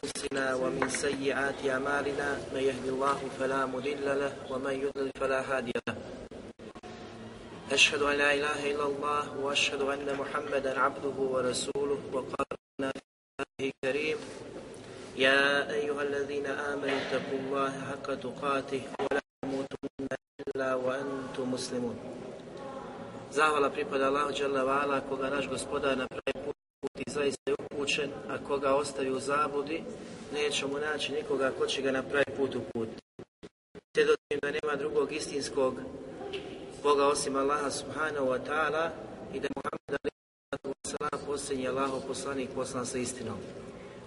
شرور أنفسنا ومن سيئات أعمالنا من يهد الله فلا مضل له ومن يضلل فلا هادي له. أشهد أن لا إله إلا الله وأشهد أن محمدا عبده ورسوله وقال كتابه الكريم يا أيها الذين آمنوا اتقوا الله حق تقاته ولا تموتن إلا وأنتم مسلمون. Zahvala pripada Allahu Đalla Vala, koga naš gospodar na pravi put i zaista je upućen, a koga ostavi u zabudi, nećemo naći nikoga ko će ga na pravi put uputiti. Svjedočim da nema drugog istinskog Boga osim Allaha subhanahu wa ta'ala i da Muhammed sallam posljednji Allahov poslanik poslan sa istinom.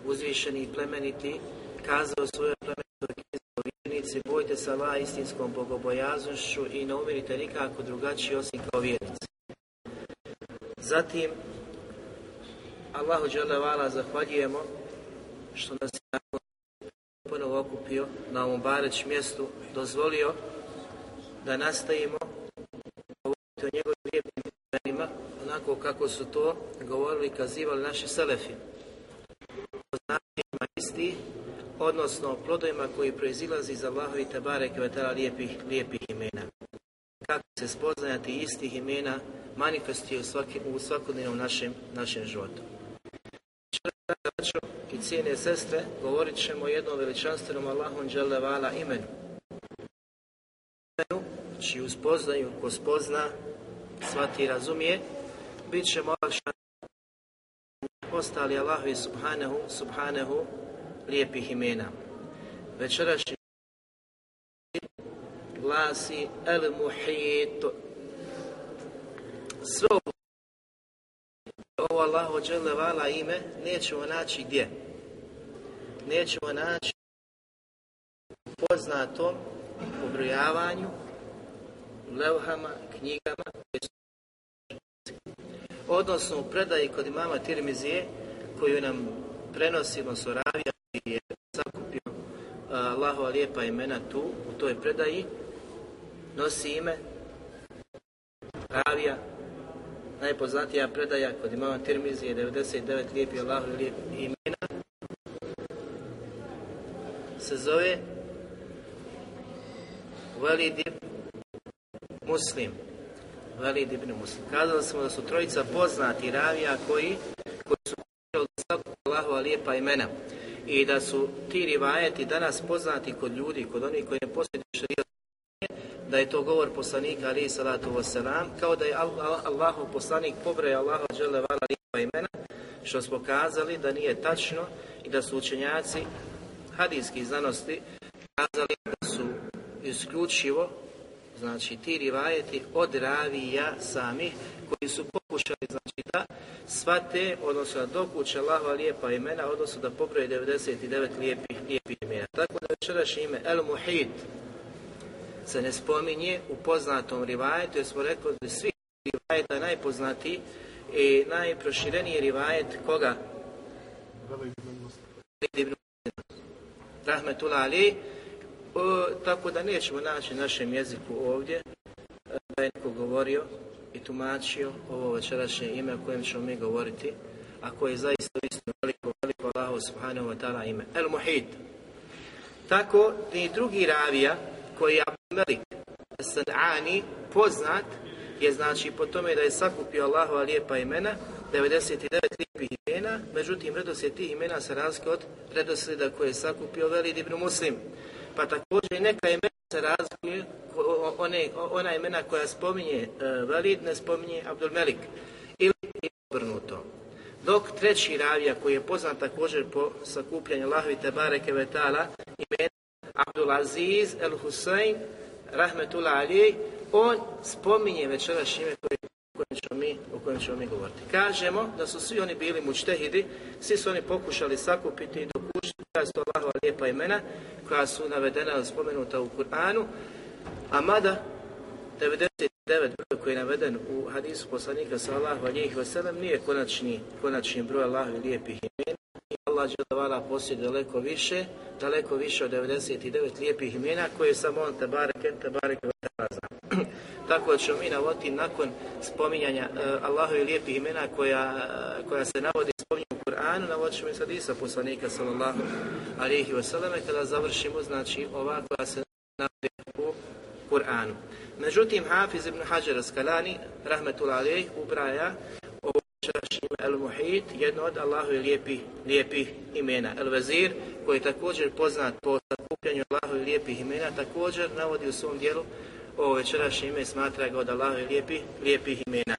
Uzvišeni i plemeniti kazao svojoj plemenitoj knjizi bojte se Allaha istinskom bogobojaznošću i ne umirite nikako drugačije osim kao vjernici. Zatim, Allahu Đelevala zahvaljujemo što nas je ponovo okupio na ovom bareć mjestu, dozvolio da nastavimo govoriti o njegovim lijepim onako kako su to govorili i kazivali naši selefi. O značajima isti, odnosno o plodovima koji proizilazi iz Allahu i Tebare Kvetala lijepih, lijepih imena. Kako se spoznajati istih imena manifestuje u, svaki, u svakodnevnom našem, našem životu. Braćo i cijene sestre, govorit ćemo jednom veličanstvenom Allahom vala imenu. Imenu, čiju spoznaju ko spozna, shvati i razumije, bit ćemo olakšani ostali Allahu subhanahu, subhanahu lijepih imena. Večerašnji glasi El Muhit. Sve ovo Allahu vala ime nećemo naći gdje? Nećemo naći u poznatom ubrojavanju, levhama, knjigama, odnosno u predaji kod imama Tirmizije koju nam prenosi Mosoravija i je sakupio Allahova lijepa imena tu, u toj predaji, nosi ime Ravija, najpoznatija predaja kod imama Tirmizije 99 lijepi Allahu lijep imena se zove Velid Muslim. Velid ibn Muslim. Kazali smo da su trojica poznati ravija koji, koji su od svakog Allahova lijepa imena i da su ti rivajeti danas poznati kod ljudi, kod onih koji ne posjeduju da je to govor poslanika ali salatu wasalam, kao da je Allahov poslanik pobraja Allaha džele vala imena, što smo kazali da nije tačno i da su učenjaci hadijskih znanosti kazali da su isključivo znači ti rivajeti od ravija samih koji su pokušali znači da svate, odnosno da dokuće Allahova lijepa imena, odnosno da pobroje 99 lijepih, lijepih imena. Tako da večerašnje ime El Muhid se ne spominje u poznatom rivajetu, jer smo rekli da svi rivajeta najpoznatiji i najprošireniji rivajet koga? Rahmetullah Ali, o, tako da nećemo naći našem jeziku ovdje da je neko govorio i tumačio ovo večerašnje ime o kojem ćemo mi govoriti, a koje je zaista istinu veliko, veliko Allahu subhanahu wa ta'ala ime. El Muhid. Tako i drugi ravija koji je Melik San'ani poznat je znači po tome da je sakupio Allahova lijepa imena, 99 lijepih imena, međutim redoslijed tih imena se razlikuje od redoslijeda koje je sakupio Velid ibn Muslim. Pa također neka imena se razlikuje, one, ona imena koja spominje uh, Velid ne spominje Abdul Melik. Ili obrnuto. Dok treći ravija koji je poznat također po sakupljanju Allahovi Tebareke Vetala Abdulaziz El Husayn Rahmetullah Ali on spominje večeras ime o kojem, mi, o kojem ćemo mi govoriti. Kažemo da su svi oni bili mučtehidi, svi su oni pokušali sakupiti i dokušiti koja su Allahova lijepa imena, koja su navedena ili spomenuta u Kur'anu, a mada 99 broj koji je naveden u hadisu poslanika sallahu alijih vasallam nije konačni, konačni broj Allahovi lijepih imena. Allah dželevala posjeduje daleko više, daleko više od 99 lijepih imena koje samo on tabareke, tabareke zna. Tako da ćemo mi navoditi nakon spominjanja uh, Allahovi lijepih imena koja, uh, koja se navodi spominju u Kur'anu, navodit ćemo i sad Isa poslanika sallallahu alihi wasallam kada završimo znači ova koja se navodi u Kur'anu. Međutim, Hafiz ibn Hajar Skalani, rahmetul alejh, ubraja El Muhit, jedno od Allahovi lijepih, lijepih imena. El Vezir, koji je također poznat po sakupljanju Allahovi lijepih imena, također navodi u svom dijelu ovo večerašnje ime smatra ga od Allahovi lijepih, lijepih imena.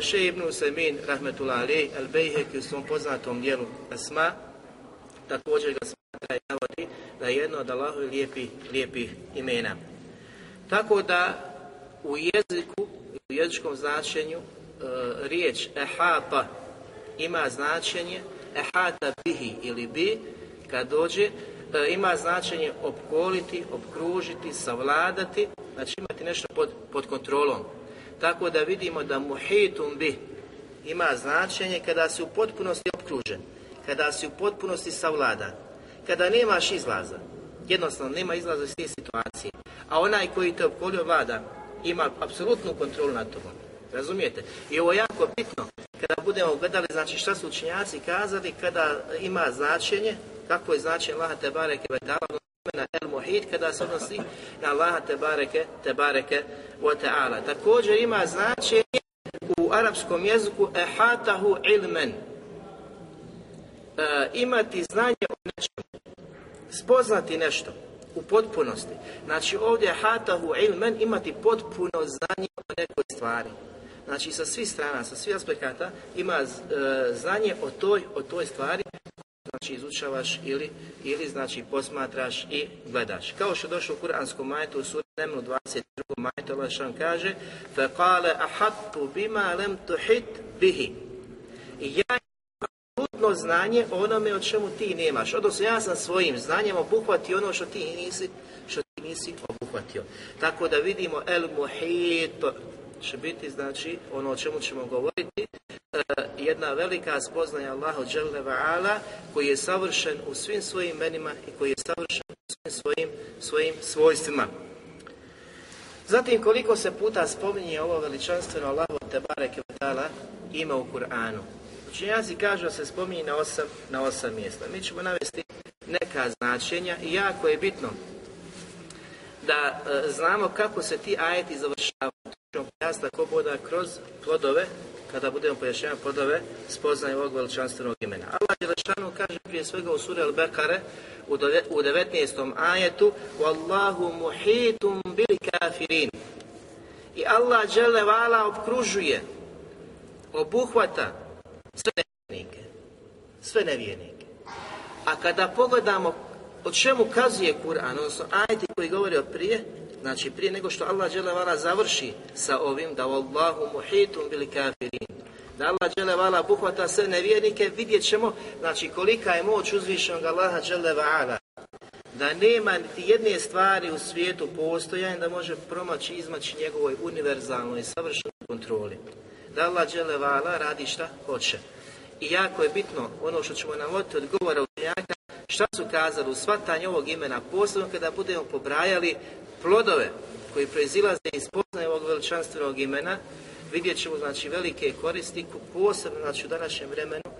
Še ibn Usemin, rahmetul alejh, El Bejhek u svom poznatom dijelu Asma, također ga smatra i navodi da je jedno od Allahovi lijepih, lijepih imena. Tako da u jeziku, u jezičkom značenju, e, riječ ehata ima značenje ehata bihi ili bi, kad dođe, e, ima značenje opkoliti, opkružiti, savladati, znači imati nešto pod, pod kontrolom. Tako da vidimo da muhitum bi ima značenje kada si u potpunosti opkružen, kada si u potpunosti savladan, kada nemaš izlaza. Jednostavno, nema izlaza iz te situacije a onaj koji te opkolio vlada ima apsolutnu kontrolu nad tobom. Razumijete? I ovo je jako bitno kada budemo gledali znači šta su učinjaci kazali kada ima značenje, kako je značenje Allaha te bareke ve na el muhit kada se odnosi na Allaha te bareke te bareke wa ta'ala. Također ima značenje u arapskom jeziku ehatahu ilmen. E, imati znanje o nečemu. Spoznati nešto u potpunosti. Znači ovdje hatahu ilmen imati potpuno znanje o nekoj stvari Znači sa svih strana, sa svih aspekata ima e, znanje o toj, o toj stvari znači izučavaš ili, ili znači posmatraš i gledaš. Kao što je došlo u Kur'anskom majetu u suri Nemnu 22. majetu Allah što kaže فَقَالَ أَحَطُّ بِمَا لَمْ تُحِتْ بِهِ I ja apsolutno znanje o onome o čemu ti nemaš. Odnosno ja sam svojim znanjem obuhvatio ono što ti nisi, što ti nisi obuhvatio. Tako da vidimo el muhit će biti znači ono o čemu ćemo govoriti e, jedna velika spoznaja Allahu ala koji je savršen u svim svojim imenima i koji je savršen u svim svojim svojim svojstvima. Zatim koliko se puta spominje ovo veličanstveno Allahu te bareke ima u Kur'anu. Učenjaci kažu da se spominje na osam, na osam mjesta. Mi ćemo navesti neka značenja i jako je bitno da e, znamo kako se ti ajeti završavaju. Pojasniti ako boda kroz plodove, kada budemo pojašnjavati plodove, spoznaju ovog veličanstvenog imena. Allah Đelešanu kaže prije svega u suri Al-Bekare u, u 19. ajetu Wallahu muhitum bil kafirin. I Allah Đelevala obkružuje, obuhvata sve nevjernike. Sve nevjernike. A kada pogledamo o čemu kazuje Kur'an, odnosno ajeti koji govori o prije, znači prije nego što Allah dželevala završi sa ovim, da Allahu muhitum bili kafirin, da Allah dželevala buhvata sve nevjernike, vidjet ćemo, znači kolika je moć uzvišenog Allaha dželevala, da nema niti jedne stvari u svijetu postojanja da može promaći izmaći njegovoj univerzalnoj savršenoj kontroli. Da Allah dželevala radi šta hoće. I jako je bitno ono što ćemo navoditi od govora učenjaka, šta su kazali u shvatanju ovog imena, posebno kada budemo pobrajali plodove koji proizilaze iz poznaje ovog veličanstvenog imena, vidjet ćemo znači velike koristi, posebno znači u današnjem vremenu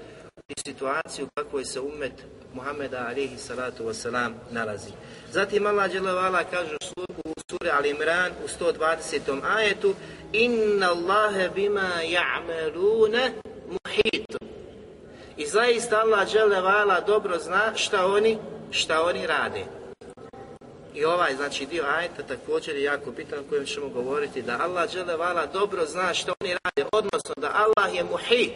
i situaciju u kakvoj se umet Muhameda alihi salatu wasalam nalazi. Zatim Allah dželevala kaže u suri Al Imran u 120. ajetu Inna Allahe bima ja'melune muhitu. I zaista Allah dželevala dobro zna šta oni, šta oni rade. I ovaj znači dio ajeta također je jako bitan o kojem ćemo govoriti da Allah dželevala dobro zna što oni rade, odnosno da Allah je muhit,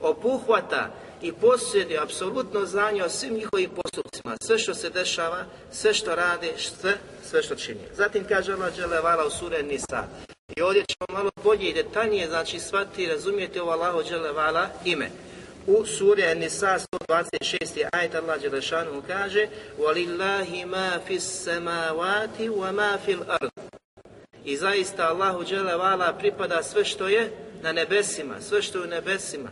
obuhvata i posjeduje apsolutno znanje o svim njihovim postupcima, sve što se dešava, sve što rade, sve, sve što čini. Zatim kaže Allah Đelevala u sure Nisa. I ovdje ćemo malo bolje i detaljnije, znači shvatiti i razumijeti ovo Allahu Đelevala ime. U suri Nisa 126. ajet Allah Đelešanu kaže وَلِلَّهِ مَا فِي السَّمَاوَاتِ وَمَا فِي الْأَرْضِ I zaista Allahu Đelevala pripada sve što je na nebesima, sve što je u nebesima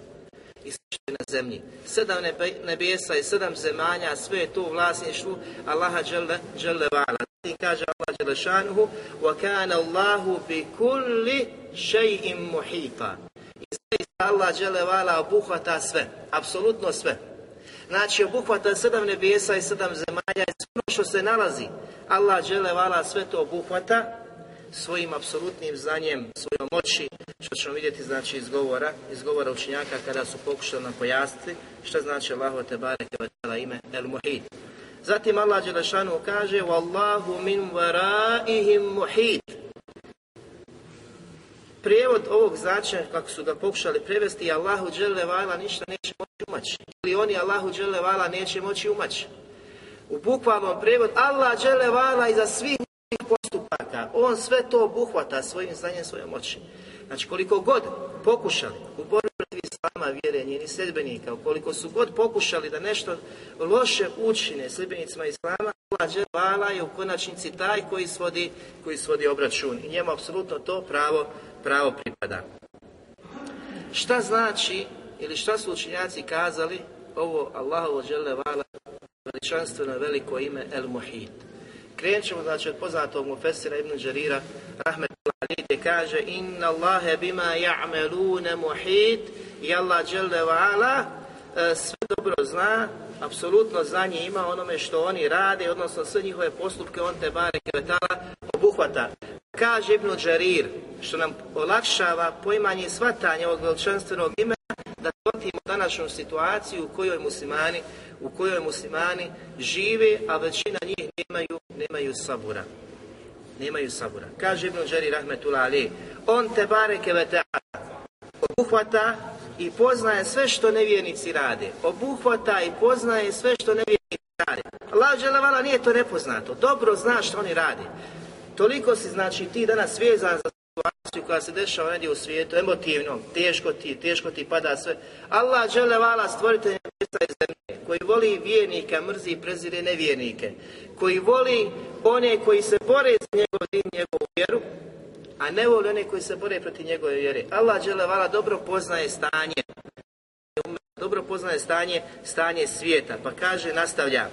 i sve što je na zemlji. Sedam nebe, nebesa i sedam zemalja, sve je to u vlasništvu Allaha Đele, Đelevala. I kaže Allah Đelešanuhu وَكَانَ اللَّهُ بِكُلِّ شَيْءٍ مُحِيطًا Zaista Allah Đelevala obuhvata sve, apsolutno sve. Znači obuhvata sedam nebesa i sedam zemalja i sve ono što se nalazi. Allah Đelevala sve to obuhvata svojim apsolutnim znanjem, svojom moći, što ćemo vidjeti znači iz govora, iz govora učenjaka kada su pokušali nam pojasniti šta znači Allahu te bareke ime El Muhit. Zatim Allah Đelešanu kaže Wallahu min waraihim muhit. Prijevod ovog značaja, kako su ga pokušali prevesti, Allahu Đelevala ništa neće moći umaći. Ili oni Allahu Đelevala neće moći umaći. U bukvalnom prijevod Allah Đelevala iza svih postupaka, on sve to obuhvata svojim znanjem, svojom moći. Znači koliko god pokušali u borbi protiv islama, vjere njenih sljedbenika, ukoliko su god pokušali da nešto loše učine sljedbenicima islama, Allah je u konačnici taj koji svodi, koji svodi obračun i njemu apsolutno to pravo, pravo pripada. Šta znači ili šta su učinjaci kazali ovo Allahovo žele vala veličanstveno veliko ime El Muhit. Krenut ćemo znači od poznatog mufesira Ibn Đarira rahmetullahi kaže Inna Allahe bima ja'melune muhit i Allah dželle ala sve dobro zna, apsolutno znanje ima onome što oni rade, odnosno sve njihove postupke on te bare kevetala obuhvata. Kaže Ibn Đarir, što nam olakšava poimanje i shvatanje ovog veličanstvenog imena, da shvatimo današnju situaciju u kojoj muslimani u kojoj muslimani žive, a većina njih nemaju, nemaju sabura. Nemaju sabura. Kaže Ibn Đari Rahmetullah Ali, on te bareke obuhvata i poznaje sve što nevjernici rade. Obuhvata i poznaje sve što nevjernici rade. Allah nije to nepoznato. Dobro zna što oni rade. Toliko si znači ti danas vezan za situaciju koja se dešava negdje u svijetu, emotivno, teško ti, teško ti pada sve. Allah dželevala stvoritelj nebesa i zemlje, koji voli vjernike, mrzi i prezire nevjernike, koji voli one koji se bore za njegov din, njegovu vjeru, a ne voli one koji se bore protiv njegove vjere. Allah dželevala dobro poznaje stanje, dobro poznaje stanje, stanje svijeta, pa kaže, nastavlja,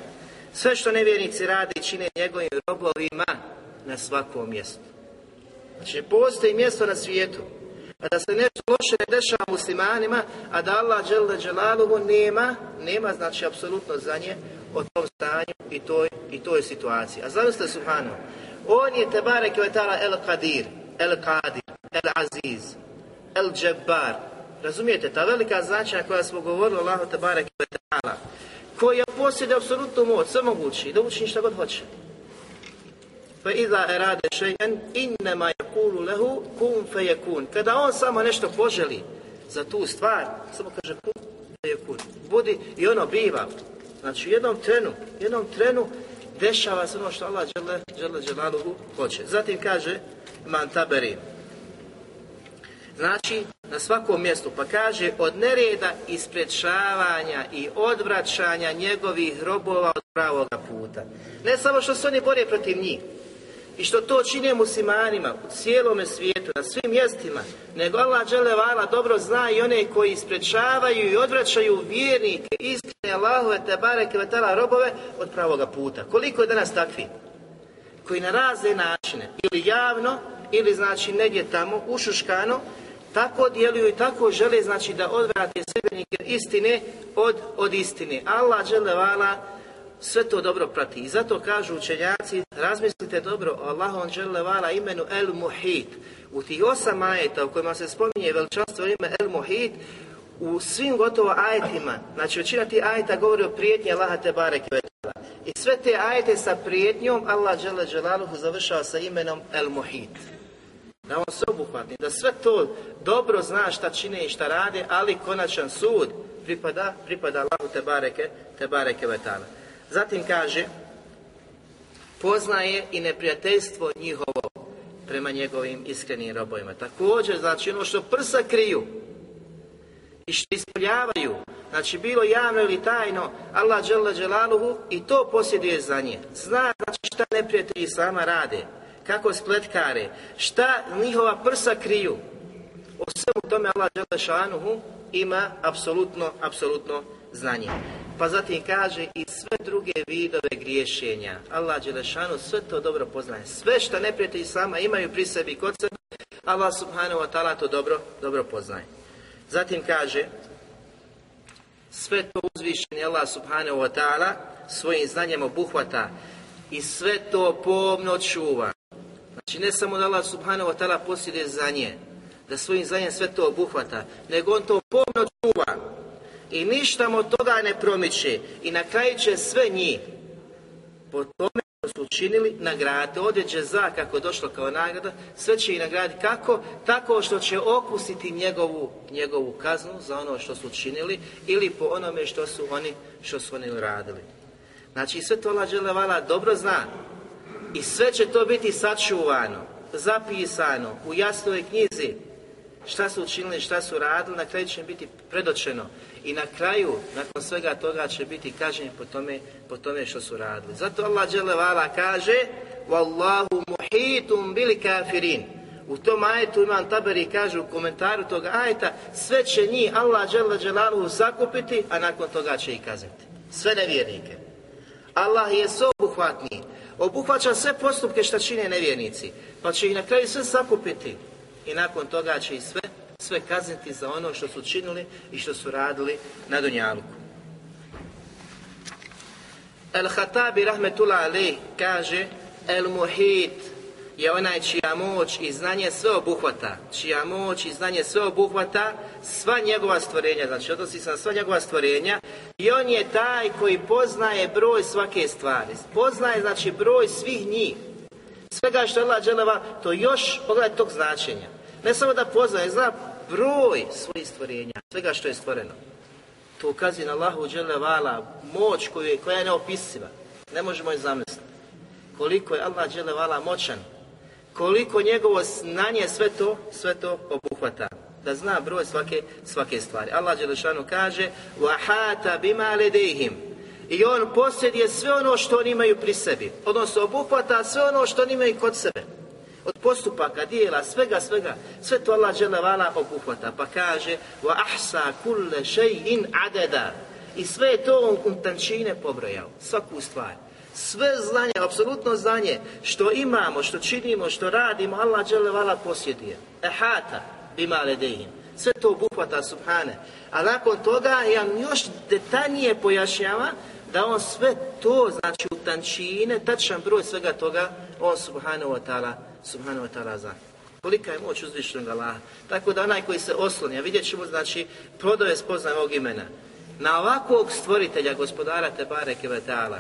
sve što nevjernici rade i čine njegovim robovima na svakom mjestu. Znači, postoji mjesto na svijetu, a da se nešto loše ne dešava muslimanima, a da Allah dželle dželaluhu nema, nema znači apsolutno za nje o tom stanju i toj, i toj situaciji. A zamislite Subhanahu, on je Tebarek Vetala El Qadir, El Qadir, El Aziz, El Jabbar. Razumijete, ta velika značaja koja smo govorili Allahu Tebarek Vetala, koja posjeduje apsolutnu moć, sve mogući, da učini šta god hoće. Fa iza erade še'en innema yakulu lehu kun feyekun. Kada on samo nešto poželi za tu stvar, samo kaže kun feyekun. Budi i ono biva. Znači u jednom trenu, jednom trenu dešava se ono što Allah dželle dželle dželaluhu hoće. Zatim kaže man taberi. Znači, na svakom mjestu, pa kaže od nereda isprečavanja i odvraćanja njegovih robova od pravoga puta. Ne samo što se oni bore protiv njih, i što to čine muslimanima u cijelome svijetu, na svim mjestima, nego Allah dželevala dobro zna i one koji isprečavaju i odvraćaju vjernike, istine Allahove te bareke vetala robove od pravoga puta. Koliko je danas takvi? Koji na razne načine, ili javno, ili znači negdje tamo, ušuškano, tako djeluju i tako žele znači da odvrate sljedbenike istine od, od istine. Allah dželevala sve to dobro prati. I zato kažu učenjaci, razmislite dobro o Allahom vala imenu El Muhit. U tih osam ajeta u kojima se spominje veličanstvo ime El Muhit, u svim gotovo ajetima, znači većina tih ajeta govori o prijetnji Allaha te bareke I sve te ajete sa prijetnjom Allah dželle dželaluhu završava sa imenom El Muhit. da on sveobuhvatni, da sve to dobro zna šta čine i šta rade, ali konačan sud pripada, pripada Allahu te bareke, te bareke vetala. Zatim kaže, poznaje i neprijateljstvo njihovo prema njegovim iskrenim robovima. Također, znači ono što prsa kriju i što ispoljavaju, znači bilo javno ili tajno, Allah dželle dželaluhu i to posjeduje za nje. Zna znači šta neprijatelji sama rade, kako spletkare, šta njihova prsa kriju. O svemu tome Allah dželle šanuhu ima apsolutno, apsolutno znanje. Pa zatim kaže i sve druge vidove griješenja. Allah Đelešanu sve to dobro poznaje. Sve što neprijatelji sama imaju pri sebi kod sebe, Allah subhanahu wa ta'ala to dobro, dobro poznaje. Zatim kaže, sve to uzvišenje Allah subhanahu wa ta'ala svojim znanjem obuhvata i sve to pomno čuva. Znači ne samo da Allah subhanahu wa ta'ala posjeduje znanje, da svojim znanjem sve to obuhvata, nego on to pomno čuva i ništa mu toga ne promiče. I na kraju će sve njih. Po tome što su učinili nagrade, određe za kako došlo kao nagrada, sve će ih nagraditi. Kako? Tako što će okusiti njegovu, njegovu kaznu za ono što su učinili ili po onome što su oni, što su oni uradili. Znači sve to Allah dobro zna. I sve će to biti sačuvano, zapisano u jasnoj knjizi šta su učinili, šta su radili, na kraju će im biti predočeno. I na kraju, nakon svega toga će biti kažnjeni po tome, po tome što su radili. Zato Allah dželevala kaže Wallahu muhitum bili kafirin. U tom ajetu imam taberi kaže u komentaru toga ajeta sve će njih Allah džele dželaluhu sakupiti, a nakon toga će ih kazati. Sve nevjernike. Allah je sveobuhvatniji. Obuhvaća sve postupke što čine nevjernici. Pa će ih na kraju sve sakupiti i nakon toga će ih sve, sve kazniti za ono što su činili i što su radili na Dunjaluku. El-Hatabi rahmetullah alaih kaže El-Muhit je onaj čija moć i znanje sve obuhvata, čija moć i znanje sve obuhvata sva njegova stvorenja, znači odnosi se na sva njegova stvorenja. I on je taj koji poznaje broj svake stvari, poznaje znači broj svih njih, svega što je Allah dželeva, to još, pogledaj tog značenja. Ne samo da poznaje, zna broj svojih stvorenja, svega što je stvoreno. To ukazuje na Allahu dželevala, moć koju je, koja je neopisiva. Ne možemo je zamisliti. Koliko je Allah dželevala moćan, koliko njegovo znanje sve to, sve to obuhvata. Da zna broj svake, svake stvari. Allah Đelešanu kaže وَحَاتَ بِمَا لَدَيْهِمْ i on posjeduje sve ono što oni imaju pri sebi. Odnosno obuhvata sve ono što oni imaju kod sebe. Od postupaka, dijela, svega, svega. Sve to Allah vala obuhvata. Pa kaže wa ahsa kulle shay'in adada. I sve je to on tančine pobrojao. Svaku stvar. Sve znanje, apsolutno znanje, što imamo, što činimo, što radimo, Allah vala posjeduje. Ehata bima ledehim. Sve to obuhvata subhane. A nakon toga on još detaljnije pojašnjava da on sve to, znači u tančine, tačan broj svega toga, on subhanahu wa ta'ala, subhanahu wa ta'ala. Kolika je moć uzvišenog Allaha. Tako da onaj koji se osloni, a vidjet ćemo, znači, plodove spoznaje ovog imena. Na ovakvog stvoritelja, gospodara Tebare Kevetala,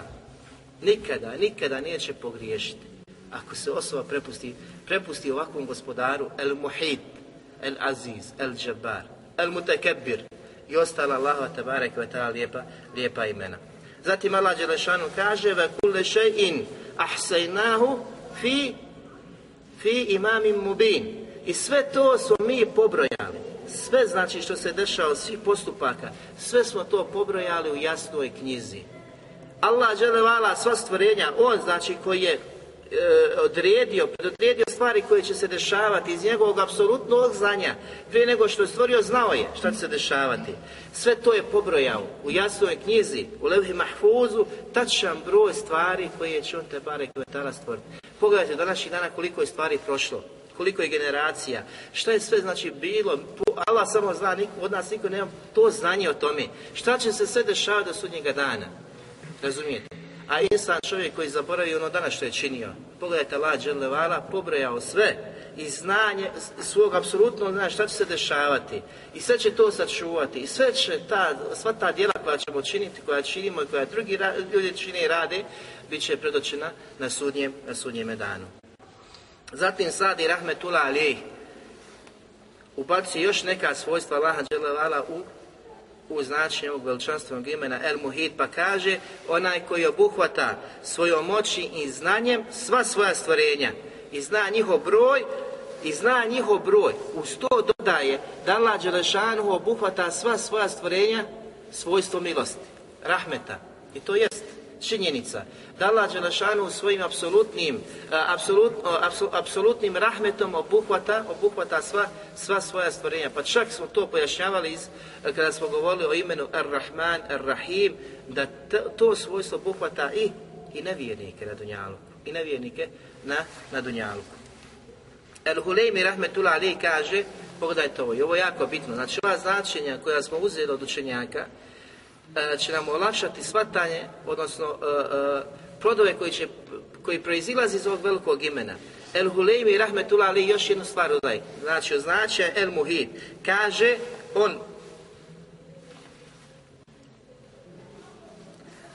nikada, nikada neće pogriješiti. Ako se osoba prepusti, prepusti ovakvom gospodaru, El Muhid, El Aziz, El Jabbar, El Mutakebir i ostala Allahova Tebare Kevetala lijepa, lijepa imena. Zatim Allah Đelešanu kaže ve kulle še'in ahsajnahu fi, fi imamim mubin. I sve to smo mi pobrojali. Sve znači što se dešava, svih postupaka, sve smo to pobrojali u jasnoj knjizi. Allah dželevala sva stvorenja, on znači koji je odredio, predodredio stvari koje će se dešavati iz njegovog apsolutnog znanja. Prije nego što je stvorio, znao je šta će se dešavati. Sve to je pobrojao u jasnoj knjizi, u Levhi Mahfuzu, tačan broj stvari koje će on te bare kvetala stvoriti. Pogledajte današnjih dana koliko je stvari prošlo koliko je generacija, šta je sve znači bilo, Allah samo zna, niko, od nas niko nema to znanje o tome, šta će se sve dešavati do sudnjega dana, razumijete? A insan čovjek koji zaboravi ono danas što je činio. Pogledajte Allah Đelevala, pobrojao sve i znanje svog apsolutno zna šta će se dešavati. I sve će to sačuvati. I sve će ta, sva ta djela koja ćemo činiti, koja činimo i koja drugi ljudi čine i rade, bit će predočena na sudnjem, na sudnjem danu. Zatim Sadi Rahmetullah Ali ubaci još neka svojstva Allaha Đelevala u, u značenje ovog veličanstvenog imena El Muhid, pa kaže onaj koji obuhvata svojom moći i znanjem sva svoja stvorenja i zna njihov broj i zna njihov broj. Uz to dodaje da Allah Đelešanu obuhvata sva svoja stvorenja svojstvo milosti, rahmeta. I to jest činjenica da Allah Đelešanu svojim apsolutnim, apsolut, apsolutnim rahmetom obuhvata, obuhvata sva, sva svoja stvorenja. Pa čak smo to pojašnjavali iz, kada smo govorili o imenu Ar-Rahman, Ar-Rahim, da to svojstvo obuhvata i, i nevjernike na Dunjalu. I nevjernike na, na Dunjalu. El Huleymi Rahmetullah Ali kaže, pogledajte ovo, i ovo je jako bitno, znači ova značenja koja smo uzeli od učenjaka, će nam olakšati shvatanje, odnosno e, e, plodove koji, će, koji proizilazi iz ovog velikog imena. El Huleymi Rahmetullah Ali još jednu stvar udaj, znači označuje El Muhid, kaže on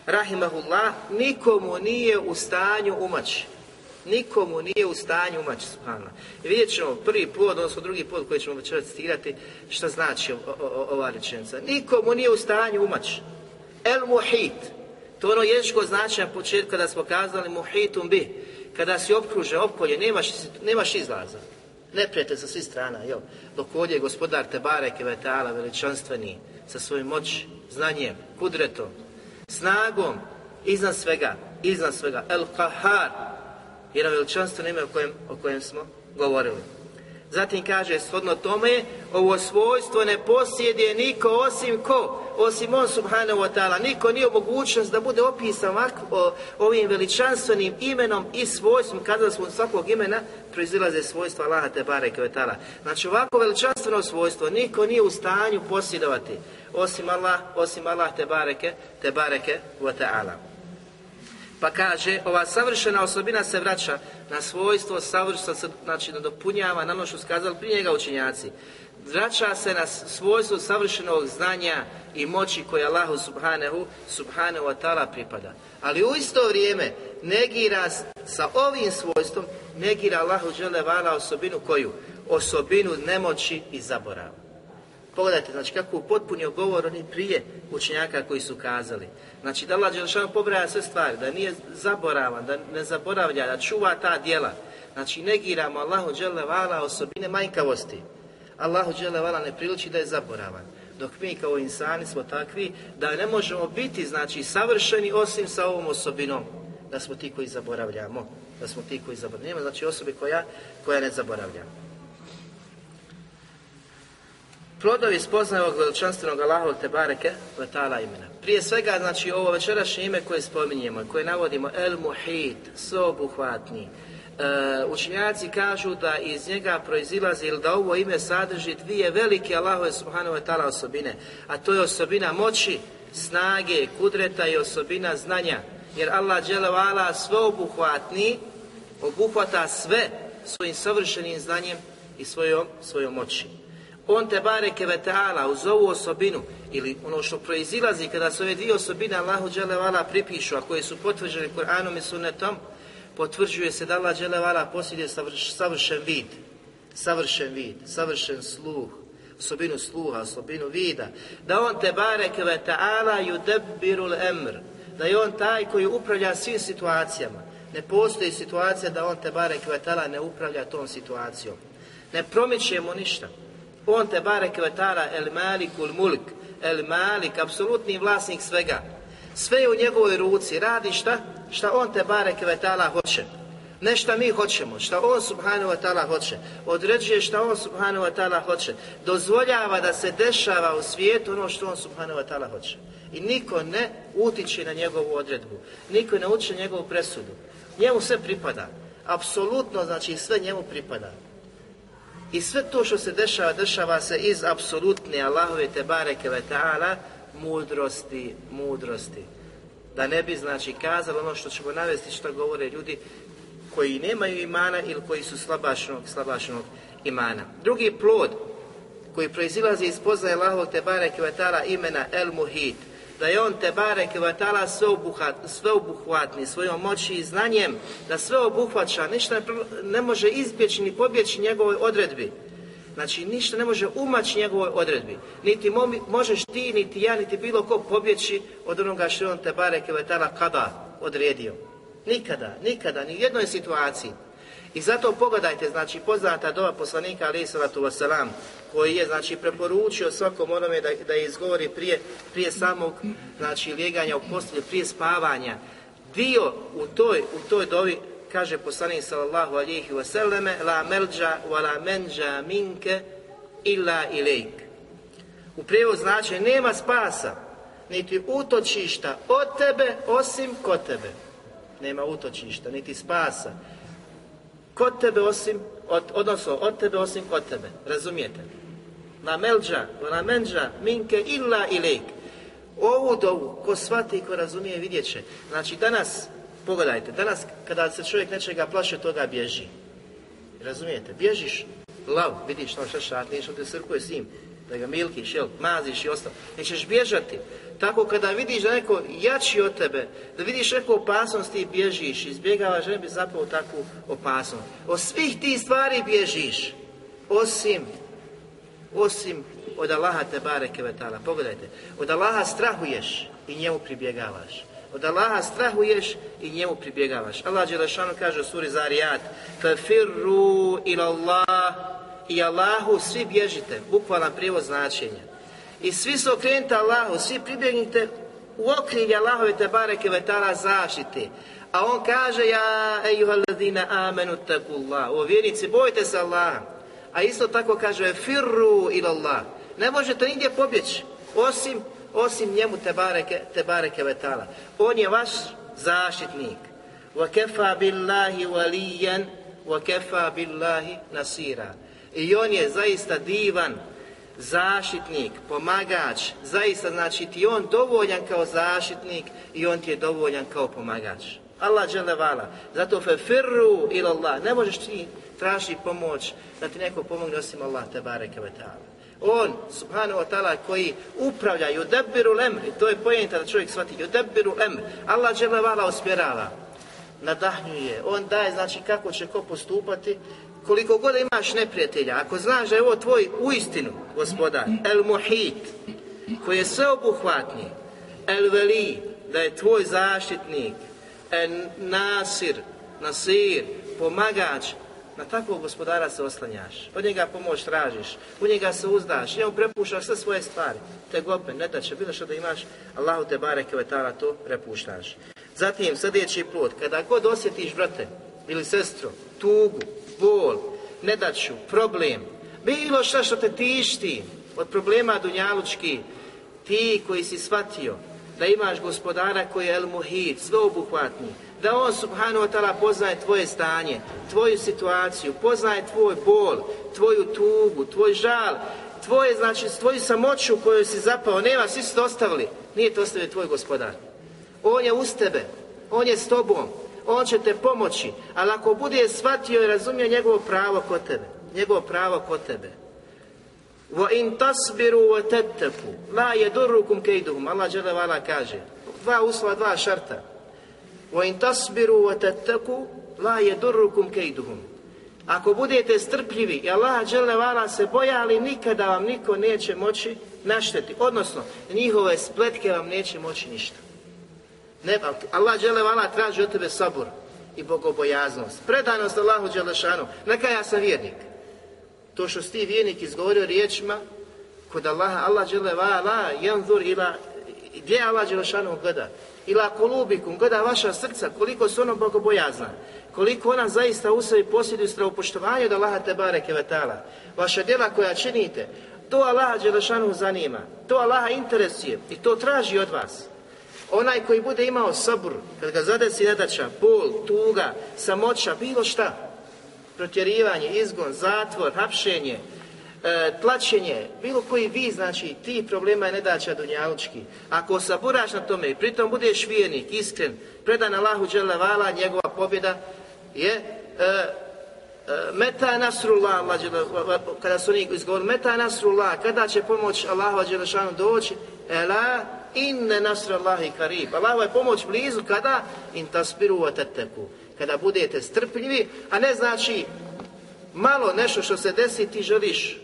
Rahimahullah, nikomu nije u stanju umaći nikomu nije u stanju umaći subhanallah. I vidjet ćemo prvi put, odnosno drugi put koji ćemo večeras citirati, šta znači ova rečenica. Nikomu nije u stanju umaći. El muhit. To ono jezičko znači na početku kada smo kazali muhitum bi. Kada si opkruže, opkolje, nemaš, nemaš izlaza. Neprijatelj sa svih strana, jel? Dok ovdje je gospodar Tebare Kevetala veličanstveni sa svojim moći, znanjem, kudretom, snagom, iznad svega, iznad svega, El Kahar, jedan veličanstveno ime o kojem, o kojem smo govorili. Zatim kaže, shodno tome, ovo svojstvo ne posjeduje niko osim ko? Osim on subhanahu wa ta'ala. Niko nije mogućnost da bude opisan ovako, ovim veličanstvenim imenom i svojstvom. Kada smo od svakog imena proizilaze svojstva Allaha te bareke wa ta'ala. Znači ovako veličanstveno svojstvo niko nije u stanju posjedovati. Osim Allah, osim Allah te bareke, te bareke wa ta'ala. Pa kaže, ova savršena osobina se vraća na svojstvo savršenstva, znači nadopunjava na ono što skazali prije njega učenjaci. Vraća se na svojstvo savršenog znanja i moći koje Allahu subhanahu, subhanahu wa ta'ala pripada. Ali u isto vrijeme negira sa ovim svojstvom, negira Allahu žele vala osobinu koju? Osobinu nemoći i zaborava. Pogledajte, znači kako upotpunio govor oni prije učenjaka koji su kazali. Znači da Allah Đelšanu pobraja sve stvari, da nije zaboravan, da ne zaboravlja, da čuva ta djela. Znači negiramo Allahu Vala osobine manjkavosti. Allahu Vala ne priliči da je zaboravan. Dok mi kao insani smo takvi da ne možemo biti znači savršeni osim sa ovom osobinom. Da smo ti koji zaboravljamo. Da smo ti koji zaboravljamo. znači osobe koja, koja ne zaboravlja. Plodovi spoznaje ovog veličanstvenog Allahovog te bareke letala imena. Prije svega, znači, ovo večerašnje ime koje spominjemo, koje navodimo, El Muhit, sobuhvatni, e, učinjaci kažu da iz njega proizilazi ili da ovo ime sadrži dvije velike Allahove subhanahu wa osobine, a to je osobina moći, snage, kudreta i osobina znanja. Jer Allah dželevala sveobuhvatni obuhvata sve svojim savršenim znanjem i svojom, svojom moći on te bareke ve ta'ala uz ovu osobinu ili ono što proizilazi kada se ove dvije osobine Allahu dželevala pripišu, a koje su potvrđene Kur'anom i sunnetom, potvrđuje se da Allah dželevala posjeduje savršen vid, savršen vid, savršen sluh, osobinu sluha, osobinu vida, da on te bareke ve ta'ala emr, da je on taj koji upravlja svim situacijama. Ne postoji situacija da on te bareke ve ta'ala ne upravlja tom situacijom. Ne promičemo ništa. On te bare kvetara el malikul mulk, el malik, apsolutni vlasnik svega. Sve je u njegovoj ruci, radi šta? Šta on te bare kvetala hoće. Ne šta mi hoćemo, šta on subhanahu wa ta'ala hoće. Određuje šta on subhanahu wa ta'ala hoće. Dozvoljava da se dešava u svijetu ono što on subhanahu wa ta'ala hoće. I niko ne utiče na njegovu odredbu. Niko ne uči njegovu presudu. Njemu sve pripada. Apsolutno, znači sve njemu pripada. I sve to što se dešava, dešava se iz apsolutne Allahove te bareke ta'ala mudrosti, mudrosti. Da ne bi znači kazali ono što ćemo navesti što govore ljudi koji nemaju imana ili koji su slabašnog, slabašnog imana. Drugi plod koji proizilazi iz poznaje Allahovog te bareke ta'ala imena El Muhit da je on te barek vatala sveobuhvatni svojom moći i znanjem, da sve obuhvaća, ništa ne može izbjeći ni pobjeći njegovoj odredbi. Znači, ništa ne može umaći njegovoj odredbi. Niti možeš ti, niti ja, niti bilo ko pobjeći od onoga što on te barek vatala kada odredio. Nikada, nikada, ni u jednoj situaciji. I zato pogledajte, znači poznata doba poslanika Ali salatu wasalam, koji je znači preporučio svakom onome da, da je izgovori prije, prije samog znači lijeganja u postelju, prije spavanja. Dio u toj, u toj dovi kaže poslanik sallallahu alihi wasallame la melđa wa la menđa minke illa ilejk. U prijevod znači nema spasa, niti utočišta od tebe osim kod tebe. Nema utočišta, niti spasa kod tebe osim, od, odnosno od tebe osim kod tebe. Razumijete? La melđa, la menđa, minke illa ilejk. Ovu dovu, ko shvati i ko razumije, vidjet će. Znači danas, pogledajte, danas kada se čovjek nečega plaše, toga bježi. Razumijete? Bježiš, lav, vidiš što šašat, što te srkuje s njim, da ga milkiš, jel, maziš i ostalo. Nećeš bježati. Tako kada vidiš da neko jači od tebe, da vidiš neku opasnost ti bježiš, izbjegavaš, ne bi zapao takvu opasnost. Od svih tih stvari bježiš, osim, osim od Allaha te bareke vetala. Pogledajte, od Allaha strahuješ i njemu pribjegavaš. Od Allaha strahuješ i njemu pribjegavaš. Allah Đelešanu kaže u suri Zarijat فَفِرُّوا إِلَى اللَّهِ i Allahu svi bježite, bukvalan prijevod značenja. I svi se okrenite Allahu, svi pribjegnite u okrilje Allahove te bareke vetala zaštite. A on kaže, ja ejuhaladina amenu takullah. O vjernici, bojte se Allaha. A isto tako kaže, firru ila Allah. Ne možete nigdje pobjeći, osim, osim njemu te bareke, te bareke vetala. On je vaš zaštitnik. Wa kefa billahi walijan, wa kefa billahi nasira. I on je zaista divan, zaštitnik, pomagač, zaista znači ti on dovoljan kao zaštitnik i on ti je dovoljan kao pomagač. Allah vala. Zato fe firru ila Allah. Ne možeš ti tražiti pomoć da ti neko pomogne osim Allah te bareke ve On, subhanahu wa ta'ala, koji upravlja i odabiru lemri, to je pojenta da čovjek shvati, i odabiru lemri. Allah vala usmjerava, nadahnjuje, on daje znači kako će ko postupati koliko god imaš neprijatelja, ako znaš da je ovo tvoj uistinu gospodar, el muhit, koji je sveobuhvatni, el veli, da je tvoj zaštitnik, el nasir, nasir, pomagač, na takvog gospodara se oslanjaš, od njega pomoć tražiš, u njega se uzdaš, njemu prepuštaš sve svoje stvari, te gope, ne da će bilo što da imaš, Allahu te bareke vetala to prepuštaš. Zatim, sljedeći put, kada god osjetiš, brate, ili sestro, tugu, bol, nedaću, problem, bilo šta što te tišti od problema dunjalučki, ti koji si shvatio da imaš gospodara koji je el muhit, sveobuhvatni, da on subhanahu wa ta'ala poznaje tvoje stanje, tvoju situaciju, poznaje tvoj bol, tvoju tugu, tvoj žal, tvoje, znači, tvoju samoću koju si zapao, nema, svi su ostavili, nije to ostavio tvoj gospodar. On je uz tebe, on je s tobom, on će te pomoći, ali ako bude shvatio i razumio njegovo pravo kod tebe, njegovo pravo kod tebe. Wa in tasbiru wa tattaku la yadurrukum kayduhum. Allah dželle kaže. Dva uslova, dva šarta. Tasbiru wa tattaku la yadurrukum kayduhum. Ako budete strpljivi i Allah dželle se bojali, nikada vam niko neće moći našteti. Odnosno, njihove spletke vam neće moći ništa. Ne, Allah vala traži od tebe sabor i bogobojaznost. Predanost Allahu Đelešanu. Neka ja sam vjernik. To što si ti vjernik izgovorio riječima, kod Allaha, Allah vala, janzur ila, gdje Allah Đelešanu gleda? Ila kolubikum, gleda vaša srca, koliko su ono bogobojazna, koliko ona zaista u sebi posjeduje stravopoštovanje od Allaha te bareke vetala. Vaša djela koja činite, to Allaha Đelešanu zanima, to Allaha interesuje i to traži od vas. Onaj koji bude imao sabur, kad ga zadesi nedača, bol, tuga, samoća, bilo šta, protjerivanje, izgon, zatvor, hapšenje, e, tlačenje, bilo koji vi, znači, ti problema je nedaća dunjalučki. Ako saburaš na tome i pritom budeš vjernik, iskren, predan Allahu vala, njegova pobjeda je e, e, meta nasrullah, kada su oni izgovorili, meta nasrullah, kada će pomoć Allahu Đelešanu doći, ela inne nasr Allahi karib. Allahova je pomoć blizu kada in taspiru teteku. Kada budete strpljivi, a ne znači malo nešto što se desi ti želiš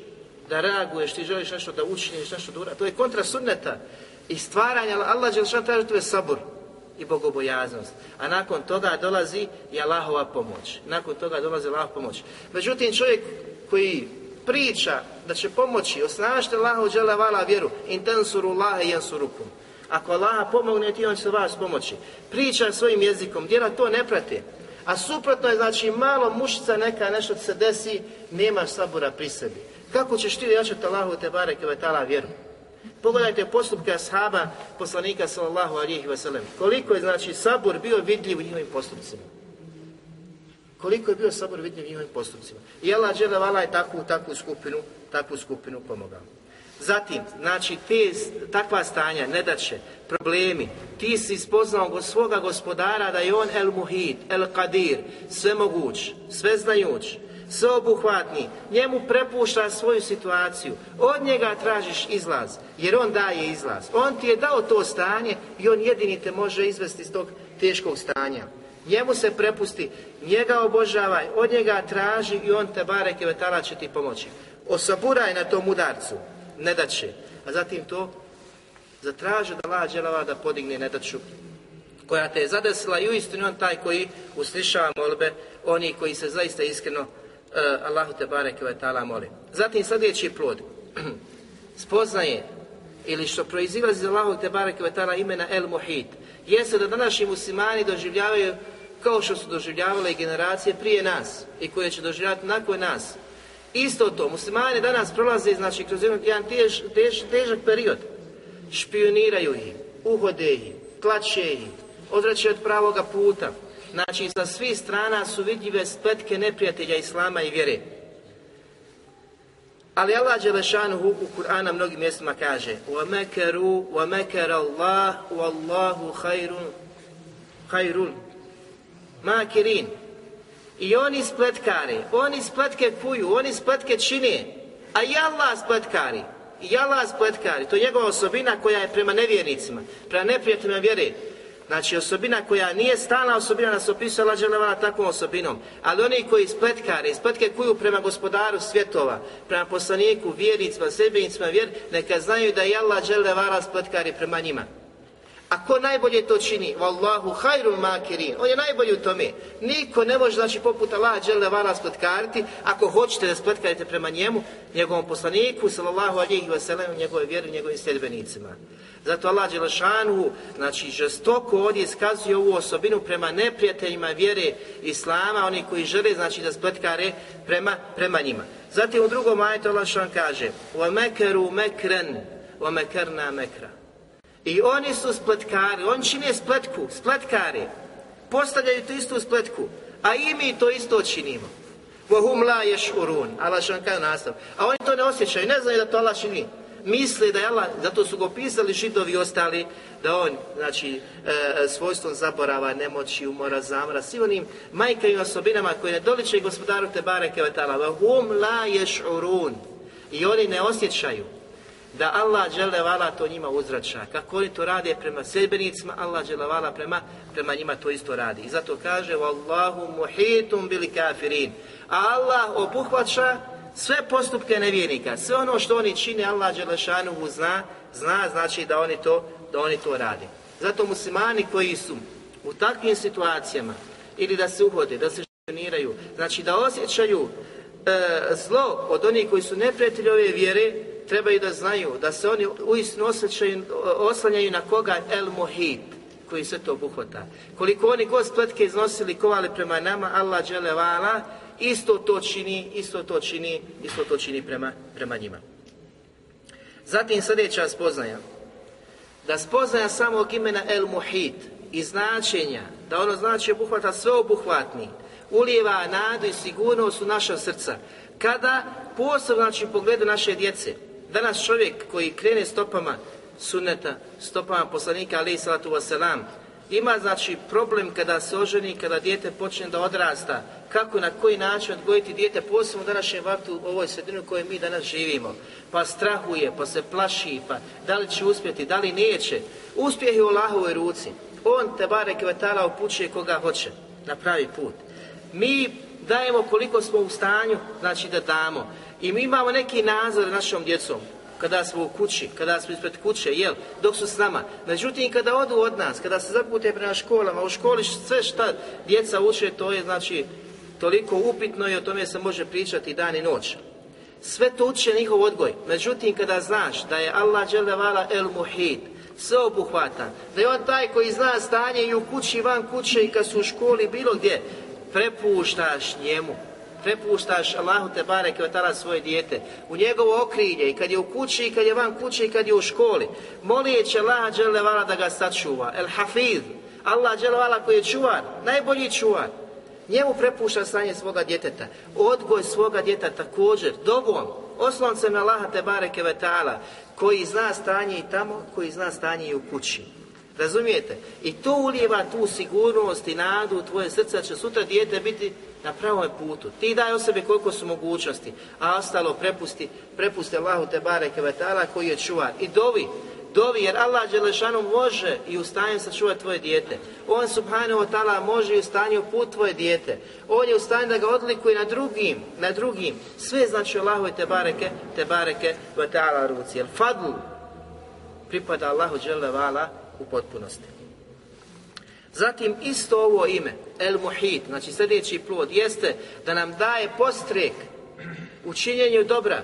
da reaguješ, ti želiš nešto da učiniš, nešto da ura. To je kontra sunneta i stvaranja. Allah Đelšan traži to je sabor i bogobojaznost. A nakon toga dolazi i Allahova pomoć. Nakon toga dolazi Allahova pomoć. Međutim, čovjek koji priča da će pomoći, osnažite Allahu vala vjeru, intensuru Allaha i jansurukum. Ako Allah pomogne ti, on će vas pomoći. Priča svojim jezikom, djela to ne prate. A suprotno je, znači, malo mušica neka, nešto se desi, nema sabora pri sebi. Kako ćeš ti jačati Allahu te bareke vjeru? Pogledajte postupke ashaba poslanika sallallahu alihi wasallam. Koliko je znači sabor bio vidljiv u njihovim postupcima. Koliko je bio sabor vidljiv njihovim postupcima. I Allah vala je takvu, takvu skupinu, takvu skupinu pomogao. Zatim, znači, te, takva stanja, nedaće, problemi, ti si spoznao svoga gospodara da je on el muhid, el kadir, svemoguć, sveznajuć, sveobuhvatni, njemu prepušta svoju situaciju, od njega tražiš izlaz, jer on daje izlaz. On ti je dao to stanje i on jedini te može izvesti iz tog teškog stanja. Njemu se prepusti, njega obožavaj, od njega traži i on te bareke vetala će ti pomoći. Osaburaj na tom udarcu, ne da će. A zatim to zatraži da Allah da podigne nedaću koja te je zadesila i uistinu on taj koji uslišava molbe, oni koji se zaista iskreno Eh, Allahu te bareke ve ta'ala moli. Zatim sljedeći plod. Spoznaje ili što proizilazi iz Allahu te bareke ve ta'ala imena El Muhit. Jeste da današnji muslimani doživljavaju kao što su doživljavale generacije prije nas i koje će doživljavati nakon nas. Isto to, muslimani danas prolaze znači, kroz jedan tež, težak period. Špioniraju ih, uhode ih, tlače ih, odvraćaju od pravoga puta, Znači, sa svih strana su vidljive spletke neprijatelja Islama i vjere. Ali Allah Đelešanuhu u Kur'ana mnogim mjestima kaže وَمَكَرُوا وَمَكَرَ اللَّهُ وَاللَّهُ خَيْرٌ Makirin. I oni spletkare, oni spletke kuju, oni spletke čine, a i Allah spletkari. I Allah spletkari, to je njegova osobina koja je prema nevjernicima, prema neprijateljima vjere. Znači osobina koja nije stalna osobina nas opisuje Allah takvom osobinom. Ali oni koji spletkare, spletke kuju prema gospodaru svjetova, prema poslaniku, vjernicima, sebenicima vjer, neka znaju da je Allah dželevala spletkari prema njima. A ko najbolje to čini? Wallahu hajrul makirin. On je najbolji u tome. Niko ne može, znači, poput Allah žele vala spletkariti, ako hoćete da spletkarite prema njemu, njegovom poslaniku, sallallahu alihi wasallam, njegove vjeri, njegovim sljedbenicima. Zato Allah Đelešanu, znači, žestoko ovdje iskazuje ovu osobinu prema neprijateljima vjere Islama, oni koji žele, znači, da spletkare prema, prema njima. Zatim u drugom ajetu Allah kaže وَمَكَرُوا مَكْرًا وَمَكَرْنَا مَكْرًا i oni su spletkari, oni čine spletku, spletkari. Postavljaju tu istu spletku, a i mi to isto činimo. Vohum la urun, Allah što kaže nastav. A oni to ne osjećaju, ne znaju da to Allah čini. Misle da je Allah, zato su go pisali židovi ostali, da on, znači, e, svojstvom zaborava, nemoći, umora, zamra, svi onim majkavim osobinama koje ne doliče gospodaru te bareke vetala. Vohum la urun. I oni ne osjećaju da Allah vala to njima uzrača. Kako oni to rade prema sedbenicima, Allah vala prema, prema njima to isto radi. I zato kaže Wallahu muhitum bili kafirin. A Allah obuhvaća sve postupke nevjernika. Sve ono što oni čine Allah Đelešanuhu zna, zna znači da oni to, da oni to rade. Zato muslimani koji su u takvim situacijama ili da se uhode, da se špioniraju, znači da osjećaju e, zlo od onih koji su neprijatelji ove vjere, trebaju da znaju da se oni uistinu oslanjaju na koga El Mohit, koji sve to obuhvata. Koliko oni god spletke iznosili, kovali prema nama, Allah vala, isto to čini, isto to čini, isto to čini prema, prema njima. Zatim sljedeća spoznaja. Da spoznaja samog imena El Muhit i značenja, da ono znači obuhvata sve obuhvatni, ulijeva nadu i sigurnost u naša srca. Kada posebno znači u pogledu naše djece, Danas čovjek koji krene stopama sunneta, stopama poslanika ali salatu wasalam, Ima znači problem kada se oženi, kada dijete počne da odrasta, kako na koji način odgojiti dijete, posebno u današnjem vaktu u ovoj sredini u kojoj mi danas živimo. Pa strahuje, pa se plaši, pa da li će uspjeti, da li neće. Uspjeh je u Allahovoj ruci. On te bare kvetala upućuje koga hoće na pravi put. Mi dajemo koliko smo u stanju, znači da damo. I mi imamo neki nadzor našom djecom kada smo u kući, kada smo ispred kuće, jel, dok su s nama. Međutim, kada odu od nas, kada se zapute prema školama, u školi sve šta djeca uče, to je znači toliko upitno i o tome se može pričati dan i noć. Sve to uče njihov odgoj. Međutim, kada znaš da je Allah dželevala el muhid, sveobuhvatan, da je on taj koji zna stanje i u kući, van kuće i kad su u školi, bilo gdje, prepuštaš njemu prepuštaš Allahu te bareke ve svoje dijete. U njegovo okrilje i kad je u kući i kad je van kuće i kad je u školi. Molijeći Allaha dželle vala da ga sačuva. El hafiz Allah dželle vala koji je čuvar najbolji čuvar. Njemu prepušta stanje svoga djeteta. Odgoj svoga djeteta također dobom osloncem Allaha te bareke ve koji zna stanje i tamo koji zna stanje i u kući Razumijete? I to ulijeva tu sigurnost i nadu u tvoje srce da će sutra dijete biti na pravom putu. Ti daj o sebi koliko su mogućnosti, a ostalo prepusti, prepusti Allahu te bareke vetala koji je čuvar. I dovi, dovi jer Allah Đelešanu može i u stanju sačuvati tvoje dijete. On subhanahu wa ta'ala može i u stanju put tvoje dijete. On je u stanju da ga odlikuje na drugim, na drugim. Sve znači Allahu te bareke, te bareke vetala ruci. Jer fadl pripada Allahu Đelevala u potpunosti. Zatim isto ovo ime, El Muhit, znači sljedeći plod, jeste da nam daje postrek u činjenju dobra,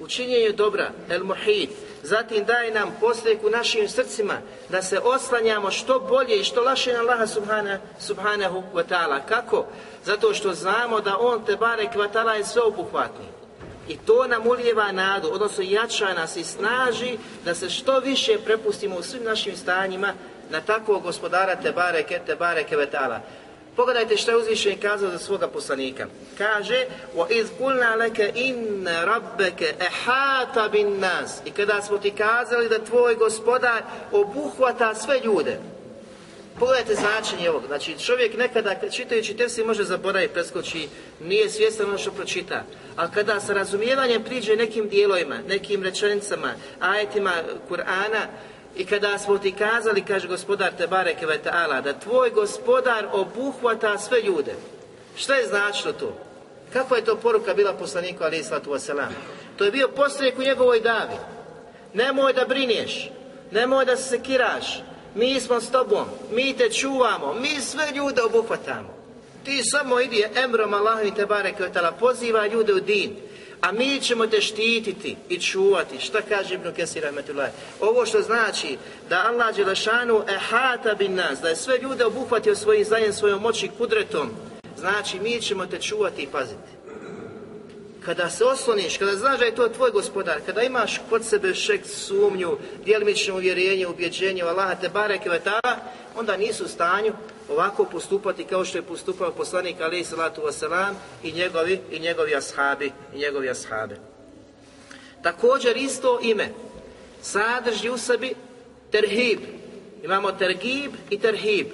u činjenju dobra, El Muhit. Zatim daje nam postrek u našim srcima da se oslanjamo što bolje i što laše na Allaha subhana, subhanahu wa ta'ala. Kako? Zato što znamo da On te bare kvatala je sveobuhvatni. I to nam ulijeva nadu, odnosno jača nas i snaži da se što više prepustimo u svim našim stanjima na takvog gospodara te bareke, te bareke vetala. Pogledajte što je uzvišen kazao za svoga poslanika. Kaže, وَإِذْ قُلْنَا لَكَ إِنَّ رَبَّكَ ehata bin nas. I kada smo ti kazali da tvoj gospodar obuhvata sve ljude. Pogledajte značenje ovog. Znači, čovjek nekada čitajući se može zaboraviti, preskoči, nije svjestan ono što pročita. Ali kada sa razumijevanjem priđe nekim dijelovima, nekim rečenicama, ajetima Kur'ana, i kada smo ti kazali, kaže gospodar Tebare Kevetala, da tvoj gospodar obuhvata sve ljude. Šta je značilo to? Kakva je to poruka bila poslaniku Ali Islatu Vaselam? To je bio postrek u njegovoj davi. Nemoj da brinješ, nemoj da se sekiraš, mi smo s tobom, mi te čuvamo, mi sve ljude obuhvatamo. Ti samo idi emrom Allah i Tebare Kevetala, poziva ljude u din a mi ćemo te štititi i čuvati. Šta kaže Ibn Kesir Ovo što znači da Allah Đelešanu ehata bin nas, da je sve ljude obuhvatio svojim zajem, svojom moći kudretom, znači mi ćemo te čuvati i paziti. Kada se osloniš, kada znaš da je to tvoj gospodar, kada imaš kod sebe šek sumnju, djelimično uvjerenje, ubjeđenje u Allaha te bareke vetara, onda nisu u stanju ovako postupati kao što je postupao poslanik alaih salatu wasalam i njegovi, i njegovi ashabi i njegovi ashabe. Također isto ime sadrži u sebi terhib. Imamo tergib i terhib.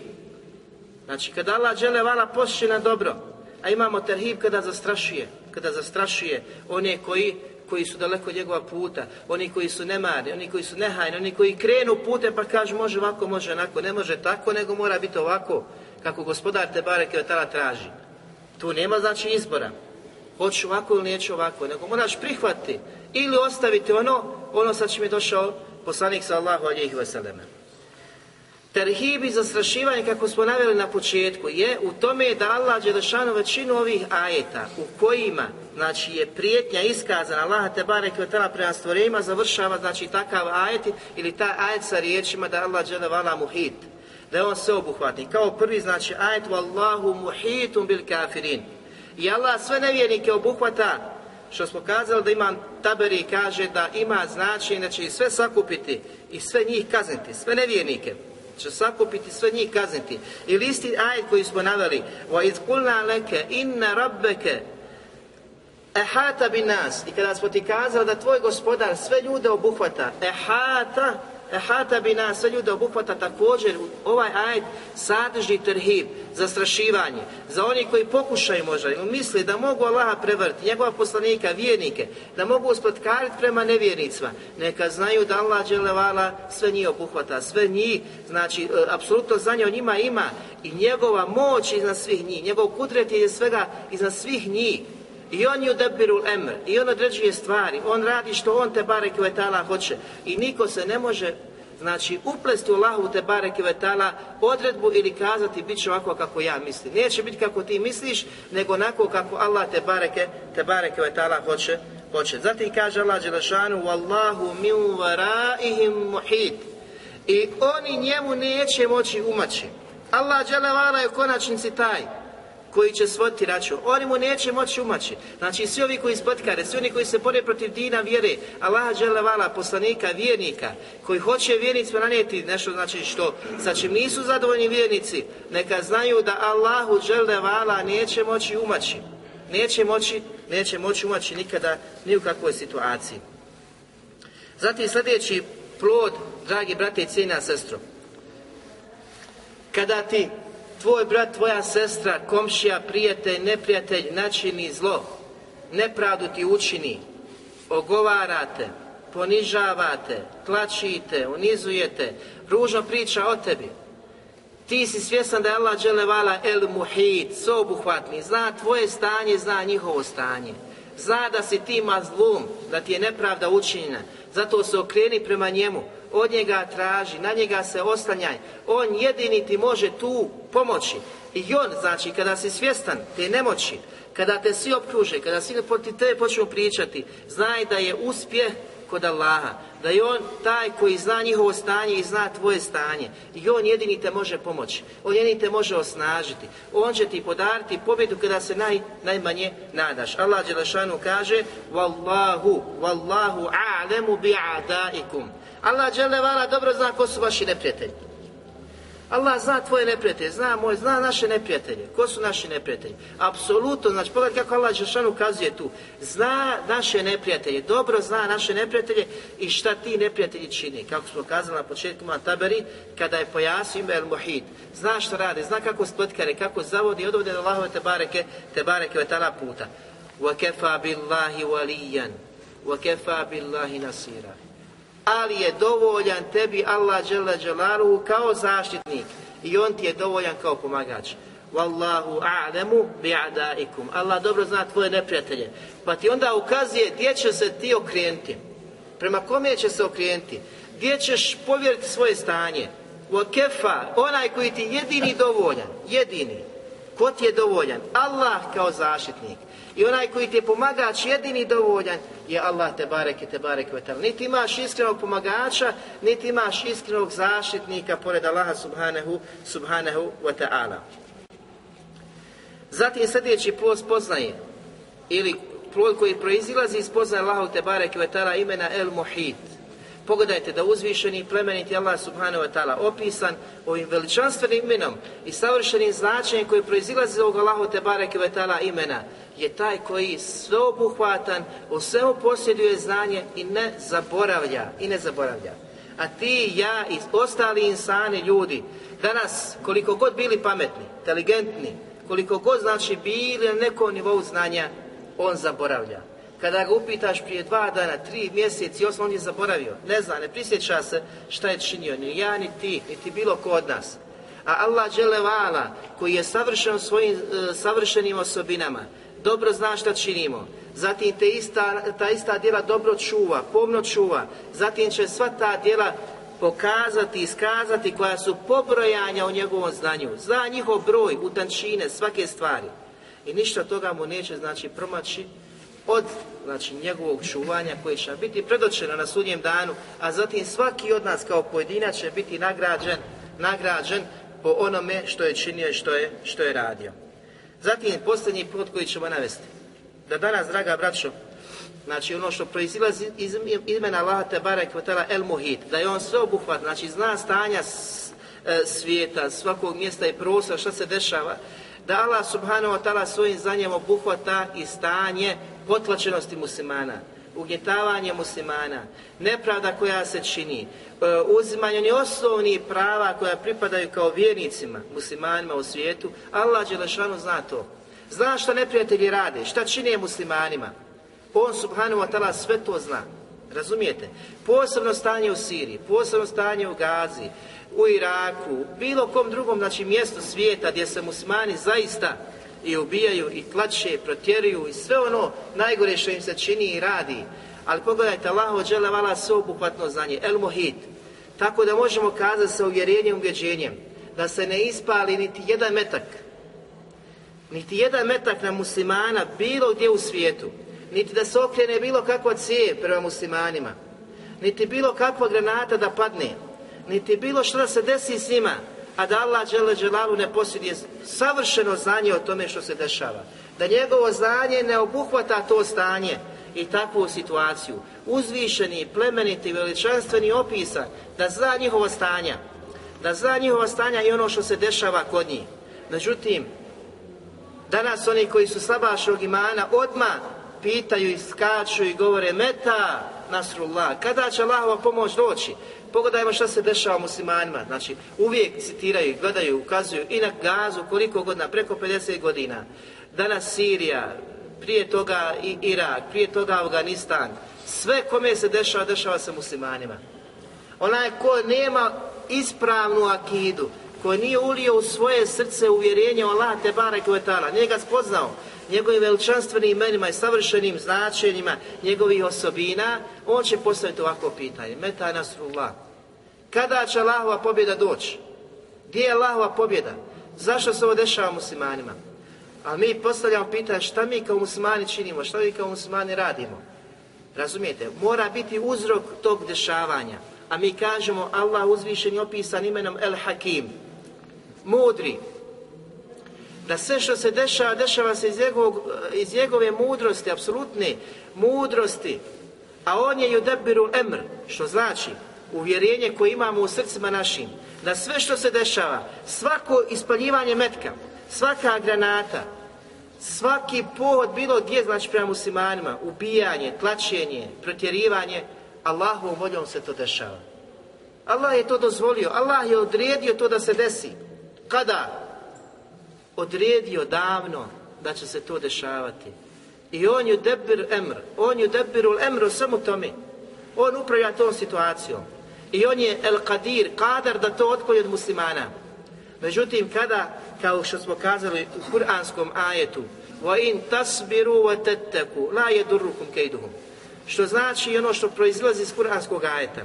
Znači kada Allah žele vala na dobro, a imamo terhib kada zastrašuje, kada zastrašuje one koji koji su daleko od njegova puta, oni koji su nemarni, oni koji su nehajni, oni koji krenu putem pa kažu može ovako, može onako, ne može tako, nego mora biti ovako, kako gospodar te bareke tada traži. Tu nema znači izbora. Hoću ovako ili neću ovako, nego moraš prihvatiti ili ostaviti ono, ono sa čim je došao poslanik sallahu alijih veseleme. Terhib i zastrašivanje, kako smo naveli na početku, je u tome da Allah Đelešanu većinu ovih ajeta u kojima znači, je prijetnja iskazana Allah te barek prema stvorenjima završava znači takav ajet ili taj ajet sa riječima da Allah vala muhit, da je on sveobuhvatni. Kao prvi znači ajet Wallahu muhitum bil kafirin. I Allah sve nevjernike obuhvata što smo kazali da imam taberi kaže da ima značenje da će sve sakupiti i sve njih kazniti, sve nevjernike će sakupiti sve njih kazniti. Ili isti ajet koji smo naveli, wa kulna leke inna rabbeke ehata bi nas. I kada smo ti kazali da tvoj gospodar sve ljude obuhvata, ehata, ehata bi nas, sve ljude obuhvata također ovaj ajet sadrži terhib, zastrašivanje, za oni koji pokušaju možda misli da mogu Allaha prevrti, njegova poslanika, vjernike, da mogu uspotkariti prema nevjernicima, neka znaju da Allah dželevala sve njih obuhvata, sve njih, znači, e, apsolutno znanje o njima ima i njegova moć iznad svih njih, njegov kudret je svega iznad svih njih, i on ju debiru emr, i on određuje stvari, on radi što on te barek vetala hoće. I niko se ne može znači uplesti u Allahu te bareke vetala odredbu ili kazati bit će ovako kako ja mislim. Neće biti kako ti misliš, nego onako kako Allah te bareke, te bareke vetala hoće, hoće. Zatim kaže Allah Đelešanu Wallahu min varaihim muhit i oni njemu neće moći umaći. Allah Đelevala je u konačnici taj koji će svoditi račun. Oni mu neće moći umaći. Znači svi ovi koji spotkare, svi oni koji se bore protiv dina vjere, Allaha vala poslanika, vjernika, koji hoće vjernicima nanijeti nešto znači što, čim nisu zadovoljni vjernici, neka znaju da Allahu vala neće moći umaći. Neće moći, neće moći umaći nikada ni u kakvoj situaciji. Zatim sljedeći plod, dragi brate i cijena sestro. Kada ti tvoj brat, tvoja sestra, komšija, prijatelj, neprijatelj načini zlo, nepravdu ti učini, ogovarate, ponižavate, tlačite, unizujete, ružno priča o tebi. Ti si svjestan da je Allah dželevala el muhid, sobuhvatni, zna tvoje stanje, zna njihovo stanje. Zna da si ti mazlum, da ti je nepravda učinjena, zato se okreni prema njemu, od njega traži, na njega se oslanjaj. On jedini ti može tu pomoći. I on, znači, kada si svjestan te nemoći, kada te svi opkruže, kada svi protiv tebe počnu pričati, znaj da je uspjeh kod Allaha, da je On taj koji zna njihovo stanje i zna tvoje stanje. I On jedini te može pomoći, On jedini te može osnažiti, On će ti podariti pobjedu kada se naj, najmanje nadaš. Allah Đelešanu kaže Wallahu, Wallahu a'lemu bi'adaikum. Allah Đelevala dobro zna ko su vaši neprijatelji. Allah zna tvoje neprijatelje, zna moj, zna naše neprijatelje. Ko su naši neprijatelji? Apsolutno, znači pogledaj kako Allah Đelšan ukazuje tu. Zna naše neprijatelje, dobro zna naše neprijatelje i šta ti neprijatelji čini. Kako smo kazali na početku Taberi, kada je pojasio ime El Muhid. Zna što radi, zna kako spletkare, kako zavodi i odvode do Allahove te bareke, te bareke vetala puta. وَكَفَا بِاللَّهِ وَلِيًّا وَكَفَا بِاللَّهِ نَصِيرًا ali je dovoljan tebi Allah dželle kao zaštitnik i on ti je dovoljan kao pomagač. Wallahu a'lamu bi'adaikum. Allah dobro zna tvoje neprijatelje. Pa ti onda ukazuje gdje će se ti okrenuti. Prema kome će se okrenuti? Gdje ćeš povjeriti svoje stanje? Wa kefa, onaj koji ti jedini dovoljan, jedini. Ko ti je dovoljan? Allah kao zaštitnik. I onaj koji ti je pomagač jedini dovoljan je Allah te bareke te bareke Niti imaš iskrenog pomagača, niti imaš iskrenog zaštitnika pored Allaha subhanahu, subhanahu wa ta'ala. Zatim sljedeći plod spoznaje ili plod koji proizilazi iz spoznaje Allahu te bareke imena El Muhit. Pogledajte da uzvišeni plemeniti Allah subhanahu wa ta'ala opisan ovim veličanstvenim imenom i savršenim značenjem koje proizilazi iz ovog Allahu te bareke ve imena je taj koji sveobuhvatan, u svemu posjeduje znanje i ne zaboravlja, i ne zaboravlja. A ti, ja i ostali insani, ljudi, danas, koliko god bili pametni, inteligentni, koliko god znači bili na nekom nivou znanja, on zaboravlja. Kada ga upitaš prije dva dana, tri mjeseci, osam, on je zaboravio. Ne zna, ne prisjeća se šta je činio, ni ja, ni ti, niti bilo ko od nas. A Allah dželevala, koji je savršen svojim e, savršenim osobinama, dobro zna šta činimo. Zatim te ista, ta ista djela dobro čuva, pomno čuva. Zatim će sva ta djela pokazati, iskazati koja su pobrojanja u njegovom znanju. Zna njihov broj, utančine, svake stvari. I ništa toga mu neće znači promaći od znači njegovog čuvanja koje će biti predočeno na sudnjem danu, a zatim svaki od nas kao pojedinac će biti nagrađen, nagrađen po onome što je činio i što je, što je radio. Zatim posljednji put koji ćemo navesti. Da danas, draga braćo, znači ono što proizilazi iz imena Allaha te barek el muhit, da je on sveobuhvat, znači zna stanja e, svijeta, svakog mjesta i prostora, što se dešava, da Allah subhanahu wa ta'ala svojim znanjem obuhvata i stanje potlačenosti muslimana, ugnjetavanje muslimana, nepravda koja se čini, e, uzimanje osnovnih prava koja pripadaju kao vjernicima, muslimanima u svijetu, Allah Đelešanu zna to. Zna što neprijatelji rade, šta čine muslimanima. On subhanahu wa ta'ala sve to zna. Razumijete? Posebno stanje u Siriji, posebno stanje u Gazi, u Iraku, bilo kom drugom znači, mjestu svijeta gdje se muslimani zaista i ubijaju i tlače, protjeruju i sve ono najgore što im se čini i radi. Ali pogledajte, Allah dželle vala sveobuhvatno znanje, el mohid. Tako da možemo kazati sa uvjerenjem, ubjeđenjem, da se ne ispali niti jedan metak, niti jedan metak na muslimana bilo gdje u svijetu, niti da se okrene bilo kakva cijev prema muslimanima, niti bilo kakva granata da padne, niti bilo što da se desi s njima, a da Allah Đele ne posjeduje savršeno znanje o tome što se dešava. Da njegovo znanje ne obuhvata to stanje i takvu situaciju. Uzvišeni, plemeniti, veličanstveni opisa da zna njihovo stanja. Da zna njihova stanja i ono što se dešava kod njih. Međutim, danas oni koji su slabašog imana odmah pitaju i skaču i govore meta nasrullah. Kada će Allahova pomoć doći? Pogledajmo šta se dešava muslimanima. Znači, uvijek citiraju, gledaju, ukazuju i na gazu koliko godina, preko 50 godina. Danas Sirija, prije toga i Irak, prije toga Afganistan. Sve kome se dešava, dešava se muslimanima. Onaj ko nema ispravnu akidu, koji nije ulio u svoje srce uvjerenje Allah te nije ga spoznao, njegovim veličanstvenim imenima i savršenim značenjima njegovih osobina, on će postaviti ovako pitanje. Meta nasrullah. Kada će Allahova pobjeda doći? Gdje je Allahova pobjeda? Zašto se ovo dešava muslimanima? A mi postavljamo pitanje šta mi kao muslimani činimo, šta mi kao muslimani radimo. Razumijete? Mora biti uzrok tog dešavanja. A mi kažemo Allah uzvišen i opisan imenom El Hakim. Mudri, da sve što se dešava, dešava se iz, iz njegove mudrosti, apsolutne mudrosti, a on je judebiru emr, što znači uvjerenje koje imamo u srcima našim, da sve što se dešava, svako ispaljivanje metka, svaka granata, svaki pohod bilo gdje, znači prema muslimanima, ubijanje, tlačenje, protjerivanje, Allahovom voljom se to dešava. Allah je to dozvolio, Allah je odredio to da se desi. Kada? Odredio davno da će se to dešavati. I on ju debir emr, on ju debirul emr samo tome. On upravlja tom situacijom. I on je el kadir, kadar da to otkolje od muslimana. Međutim, kada, kao što smo kazali u kuranskom ajetu, tasbiru wa tattaku la yadurrukum kaiduhum. Što znači ono što proizlazi iz kuranskog ajeta.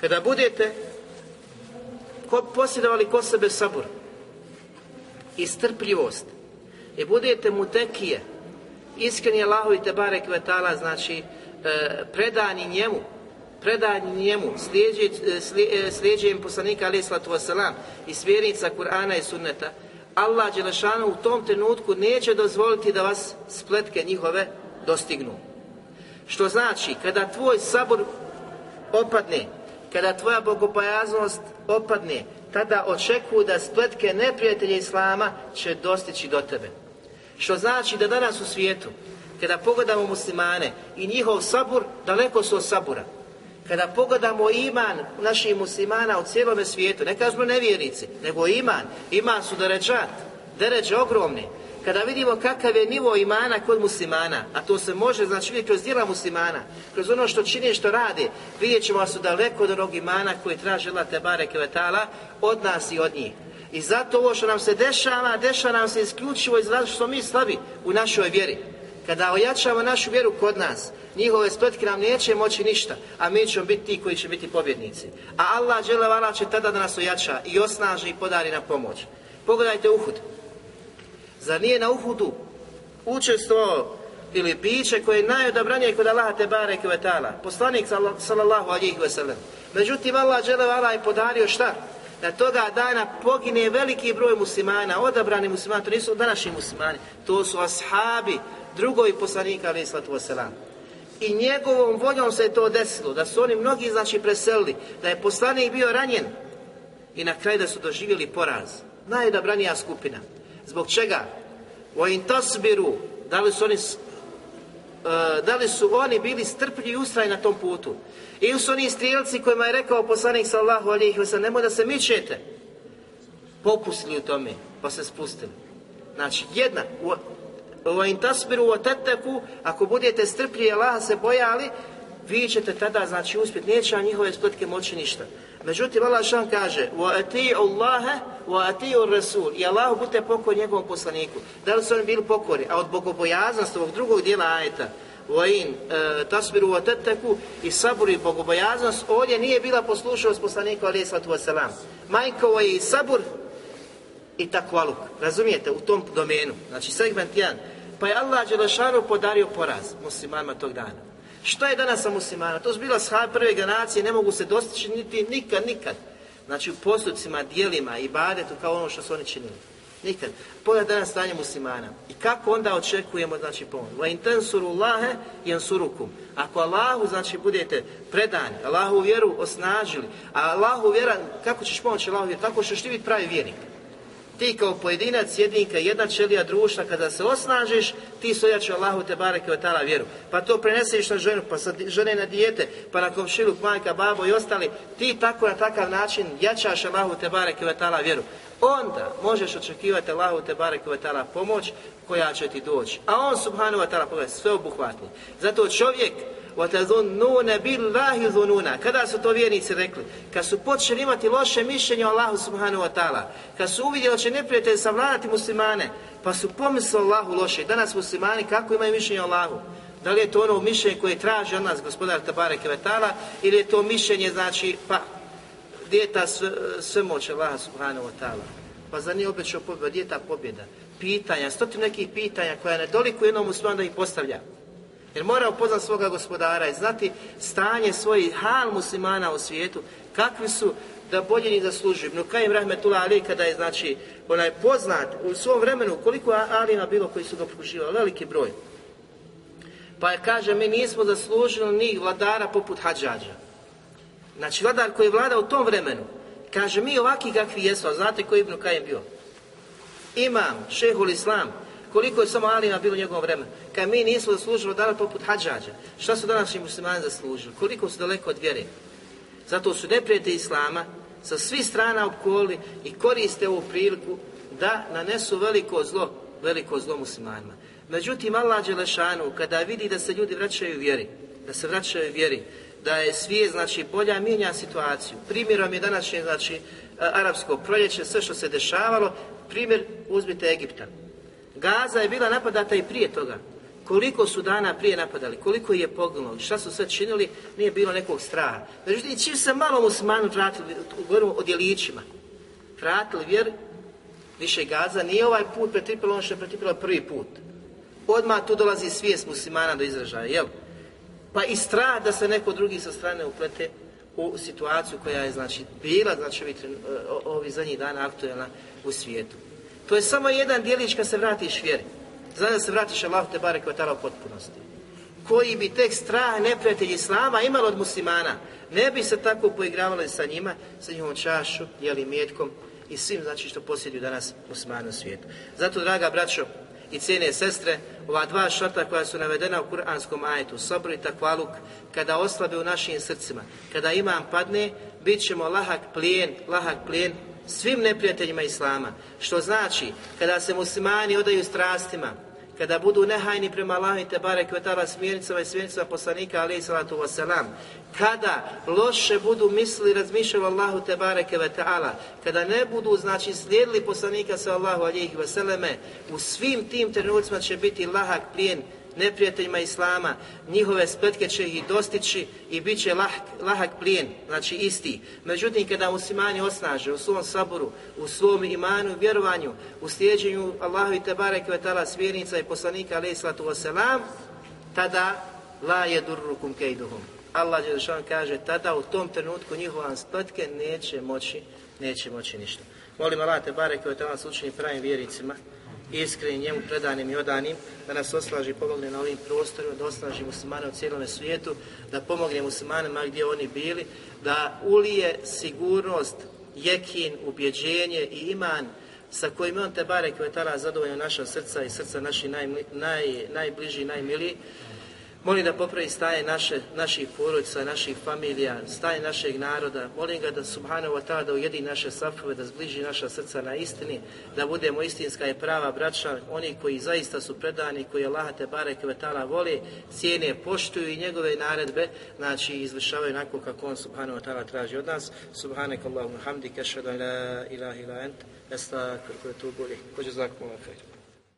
Kada budete posjedovali ko sebe sabur, i strpljivost. I budete mu tekije, iskreni Allahu i Tebare Kvetala, znači e, predani njemu, predani njemu, slijeđenjem e, poslanika alaih sallatu wasalam i svjernica Kur'ana i sunneta, Allah Đelešanu u tom trenutku neće dozvoliti da vas spletke njihove dostignu. Što znači, kada tvoj sabor opadne, kada tvoja bogopojaznost opadne, tada očekuju da spletke neprijatelja Islama će dostići do tebe. Što znači da danas u svijetu, kada pogledamo muslimane i njihov sabur, daleko su od sabura. Kada pogledamo iman naših muslimana u cijelome svijetu, ne kažemo nevjernici, nego iman, iman su deređat, deređe ogromni. Kada vidimo kakav je nivo imana kod muslimana, a to se može znači vidjeti kroz djela muslimana, kroz ono što čini što radi, vidjet ćemo su daleko od onog imana koji traži Allah te bareke od nas i od njih. I zato ovo što nam se dešava, dešava nam se isključivo iz razloga što mi slabi u našoj vjeri. Kada ojačamo našu vjeru kod nas, njihove spletke nam neće moći ništa, a mi ćemo biti ti koji će biti pobjednici. A Allah dželevala će tada da nas ojača i osnaži i podari na pomoć. Pogledajte Uhud. Zar nije na Uhudu učestvovao ili biće koje je najodabranije kod Allaha te bareke ve poslanik sallallahu alejhi ve. Međutim Allah dželle je podario šta? Da toga dana pogine veliki broj muslimana, odabrani muslimani, to nisu današnji muslimani, to su ashabi, drugovi poslanika alejhi salatu I njegovom voljom se je to desilo, da su oni mnogi znači preselili, da je poslanik bio ranjen i na kraju da su doživjeli poraz. Najodabranija skupina. Zbog čega? In tasbiru, da li su oni da li su oni bili strpljivi i ustrajni na tom putu. Ili su oni strijelci kojima je rekao poslanik sallahu alihi wasallam, nemoj da se mičete. Popustili u tome, pa se spustili. Znači, jedna, u in tasbiru o teteku, ako budete strpljivi Allaha se bojali, vi ćete tada znači uspjeti, neće vam njihove spletke moći ništa. Međutim, Allah šan kaže وَأَتِيُوا اللَّهَ وَأَتِيُوا الرَّسُولِ I Allahu budete pokor njegovom poslaniku. Da li su oni bili pokori? A od bogobojaznosti ovog drugog dijela ajeta وَإِنْ tasbiru وَتَتَّكُ i sabur i bogobojaznost ovdje nije bila poslušanost poslaniku alaih sallatu wasalam. Majkovo je i sabur i takvaluk. Razumijete? U tom domenu. Znači segment jedan. Pa je Allah Đelešanu podario poraz muslimanima tog dana. Što je danas sa muslimana? To su bila shab prve generacije, ne mogu se dostići niti nikad, nikad. Znači u postupcima, dijelima i badetu kao ono što su oni činili. Nikad. Pogledaj danas stanje muslimana. I kako onda očekujemo znači pomoć? Va intensuru Allahe jansurukum. Ako Allahu znači budete predani, Allahu vjeru osnažili, a Allahu vjera, kako ćeš pomoći Allahu vjeru? Tako što ćeš ti biti pravi vjernik. Ti kao pojedinac, jedinka, jedna čelija društva, kada se osnažiš, ti sojače Allahu te bareke od vjeru. Pa to preneseš na ženu, pa sa žene na dijete, pa na komšiluk, majka, babo i ostali. Ti tako na takav način jačaš Allahu te bareke od vjeru. Onda možeš očekivati Allahu te bareke od pomoć koja će ti doći. A on subhanahu wa ta'ala, sve obuhvatni. Zato čovjek وَتَذُنُّونَ بِاللَّهِ ذُنُونَ Kada su to vjernici rekli? Kad su počeli imati loše mišljenje o Allahu subhanahu wa ta'ala. Kad su uvidjeli da će neprijatelj savladati muslimane, pa su pomislili Allahu loše. Danas muslimani kako imaju mišljenje o Allahu? Da li je to ono mišljenje koje traži od nas gospodar Tabare Kvetala ili je to mišljenje znači pa gdje je ta sve, sve moć Allaha subhanahu wa ta'ala? Pa za nije obećao pobjeda, gdje je ta pobjeda? Pitanja, stotim nekih pitanja koja ne doliku jednom muslimanu da ih postavlja. Jer mora upoznat svoga gospodara i znati stanje svojih hal muslimana u svijetu, kakvi su da bolje ni zaslužuju. No Kajim Rahmetullah Ali kada je znači onaj poznat u svom vremenu koliko Alima bilo koji su ga veliki broj. Pa je kaže mi nismo zaslužili ni vladara poput Hadžađa. Znači vladar koji je vlada u tom vremenu. Kaže mi ovaki kakvi jesmo, znate koji Ibn Kajim bio? Imam, šehul Islam, koliko je samo Alina bilo u njegovom vremenu. Kad mi nismo zaslužili dana poput hađađa. Šta su današnji muslimani zaslužili? Koliko su daleko od vjere? Zato su neprijatelji Islama sa svih strana opkoli i koriste ovu priliku da nanesu veliko zlo, veliko zlo muslimanima. Međutim, Allah Đelešanu, kada vidi da se ljudi vraćaju vjeri, da se vraćaju vjeri, da je svijet, znači, bolja mijenja situaciju. Primjerom je današnje, znači, arapsko proljeće, sve što se dešavalo, primjer uzmite Egipta. Gaza je bila napadata i prije toga. Koliko su dana prije napadali, koliko je poginulo, šta su sve činili, nije bilo nekog straha. Međutim, čim se malo muslimanu vratili, govorimo o djelićima, vratili vjer, više Gaza, nije ovaj put pretrpilo ono što je pretrpilo prvi put. Odmah tu dolazi svijest muslimana do izražaja, jel? Pa i strah da se neko drugi sa strane uplete u situaciju koja je znači bila znači ovih, ovih zadnjih dana aktualna u svijetu. To je samo jedan dijelić kad se vratiš vjeri. Znači da se vratiš Allahu te barek u potpunosti. Koji bi tek strah neprijatelji Islama imali od muslimana, ne bi se tako poigravali sa njima, sa njihovom čašu, jeli mjetkom i svim znači što posjeduju danas muslimani u svijetu. Zato, draga braćo i cijene sestre, ova dva šarta koja su navedena u kuranskom ajetu, sabr i takvaluk, kada oslabe u našim srcima, kada imam padne, bit ćemo lahak plijen, lahak plijen svim neprijateljima Islama. Što znači, kada se muslimani odaju strastima, kada budu nehajni prema Allahu te barek vetala smjernicama i smjernicama poslanika alaihi salatu wasalam, kada loše budu mislili razmišljali Allahu te bareke ve kada ne budu znači slijedili poslanika sallallahu alejhi ve u svim tim trenucima će biti lahak plijen neprijateljima Islama, njihove spletke će ih dostići i bit će lahak, lahak plijen, znači isti. Međutim, kada muslimani osnaže u svom saboru, u svom imanu vjerovanju, u slijeđenju Allahu i Tebare Kvetala smjernica i poslanika alaih sallatu wasalam, tada la je durrukum kejduhum. Allah Đelešan kaže, tada u tom trenutku njihova spletke neće moći, neće moći ništa. Molim Allah Tebare Kvetala s učenim pravim vjericima, iskrenim, njemu predanim i odanim, da nas oslaži i pomogne na ovim prostorima, da oslaži muslimane u cijelome svijetu, da pomogne muslimanima gdje oni bili, da ulije sigurnost, jekin, ubjeđenje i iman sa kojim on te bare kvetala zadovoljno naša srca i srca naši naj, naj, najbliži, najmiliji, Molim da popravi staje naše, naših porodica, naših familija, staje našeg naroda. Molim ga da subhanahu wa ta'ala da ujedi naše safove, da zbliži naša srca na istini, da budemo istinska i prava braća, oni koji zaista su predani, koji Allah te bareke ve ta'ala voli, cijene, poštuju i njegove naredbe, znači izvršavaju onako kako on subhanahu wa ta'ala traži od nas. Subhanak Allahumma hamdika, an la ilaha illa ant, astaghfiruka wa atubu ilayk. Wa jazakumullahu khairan.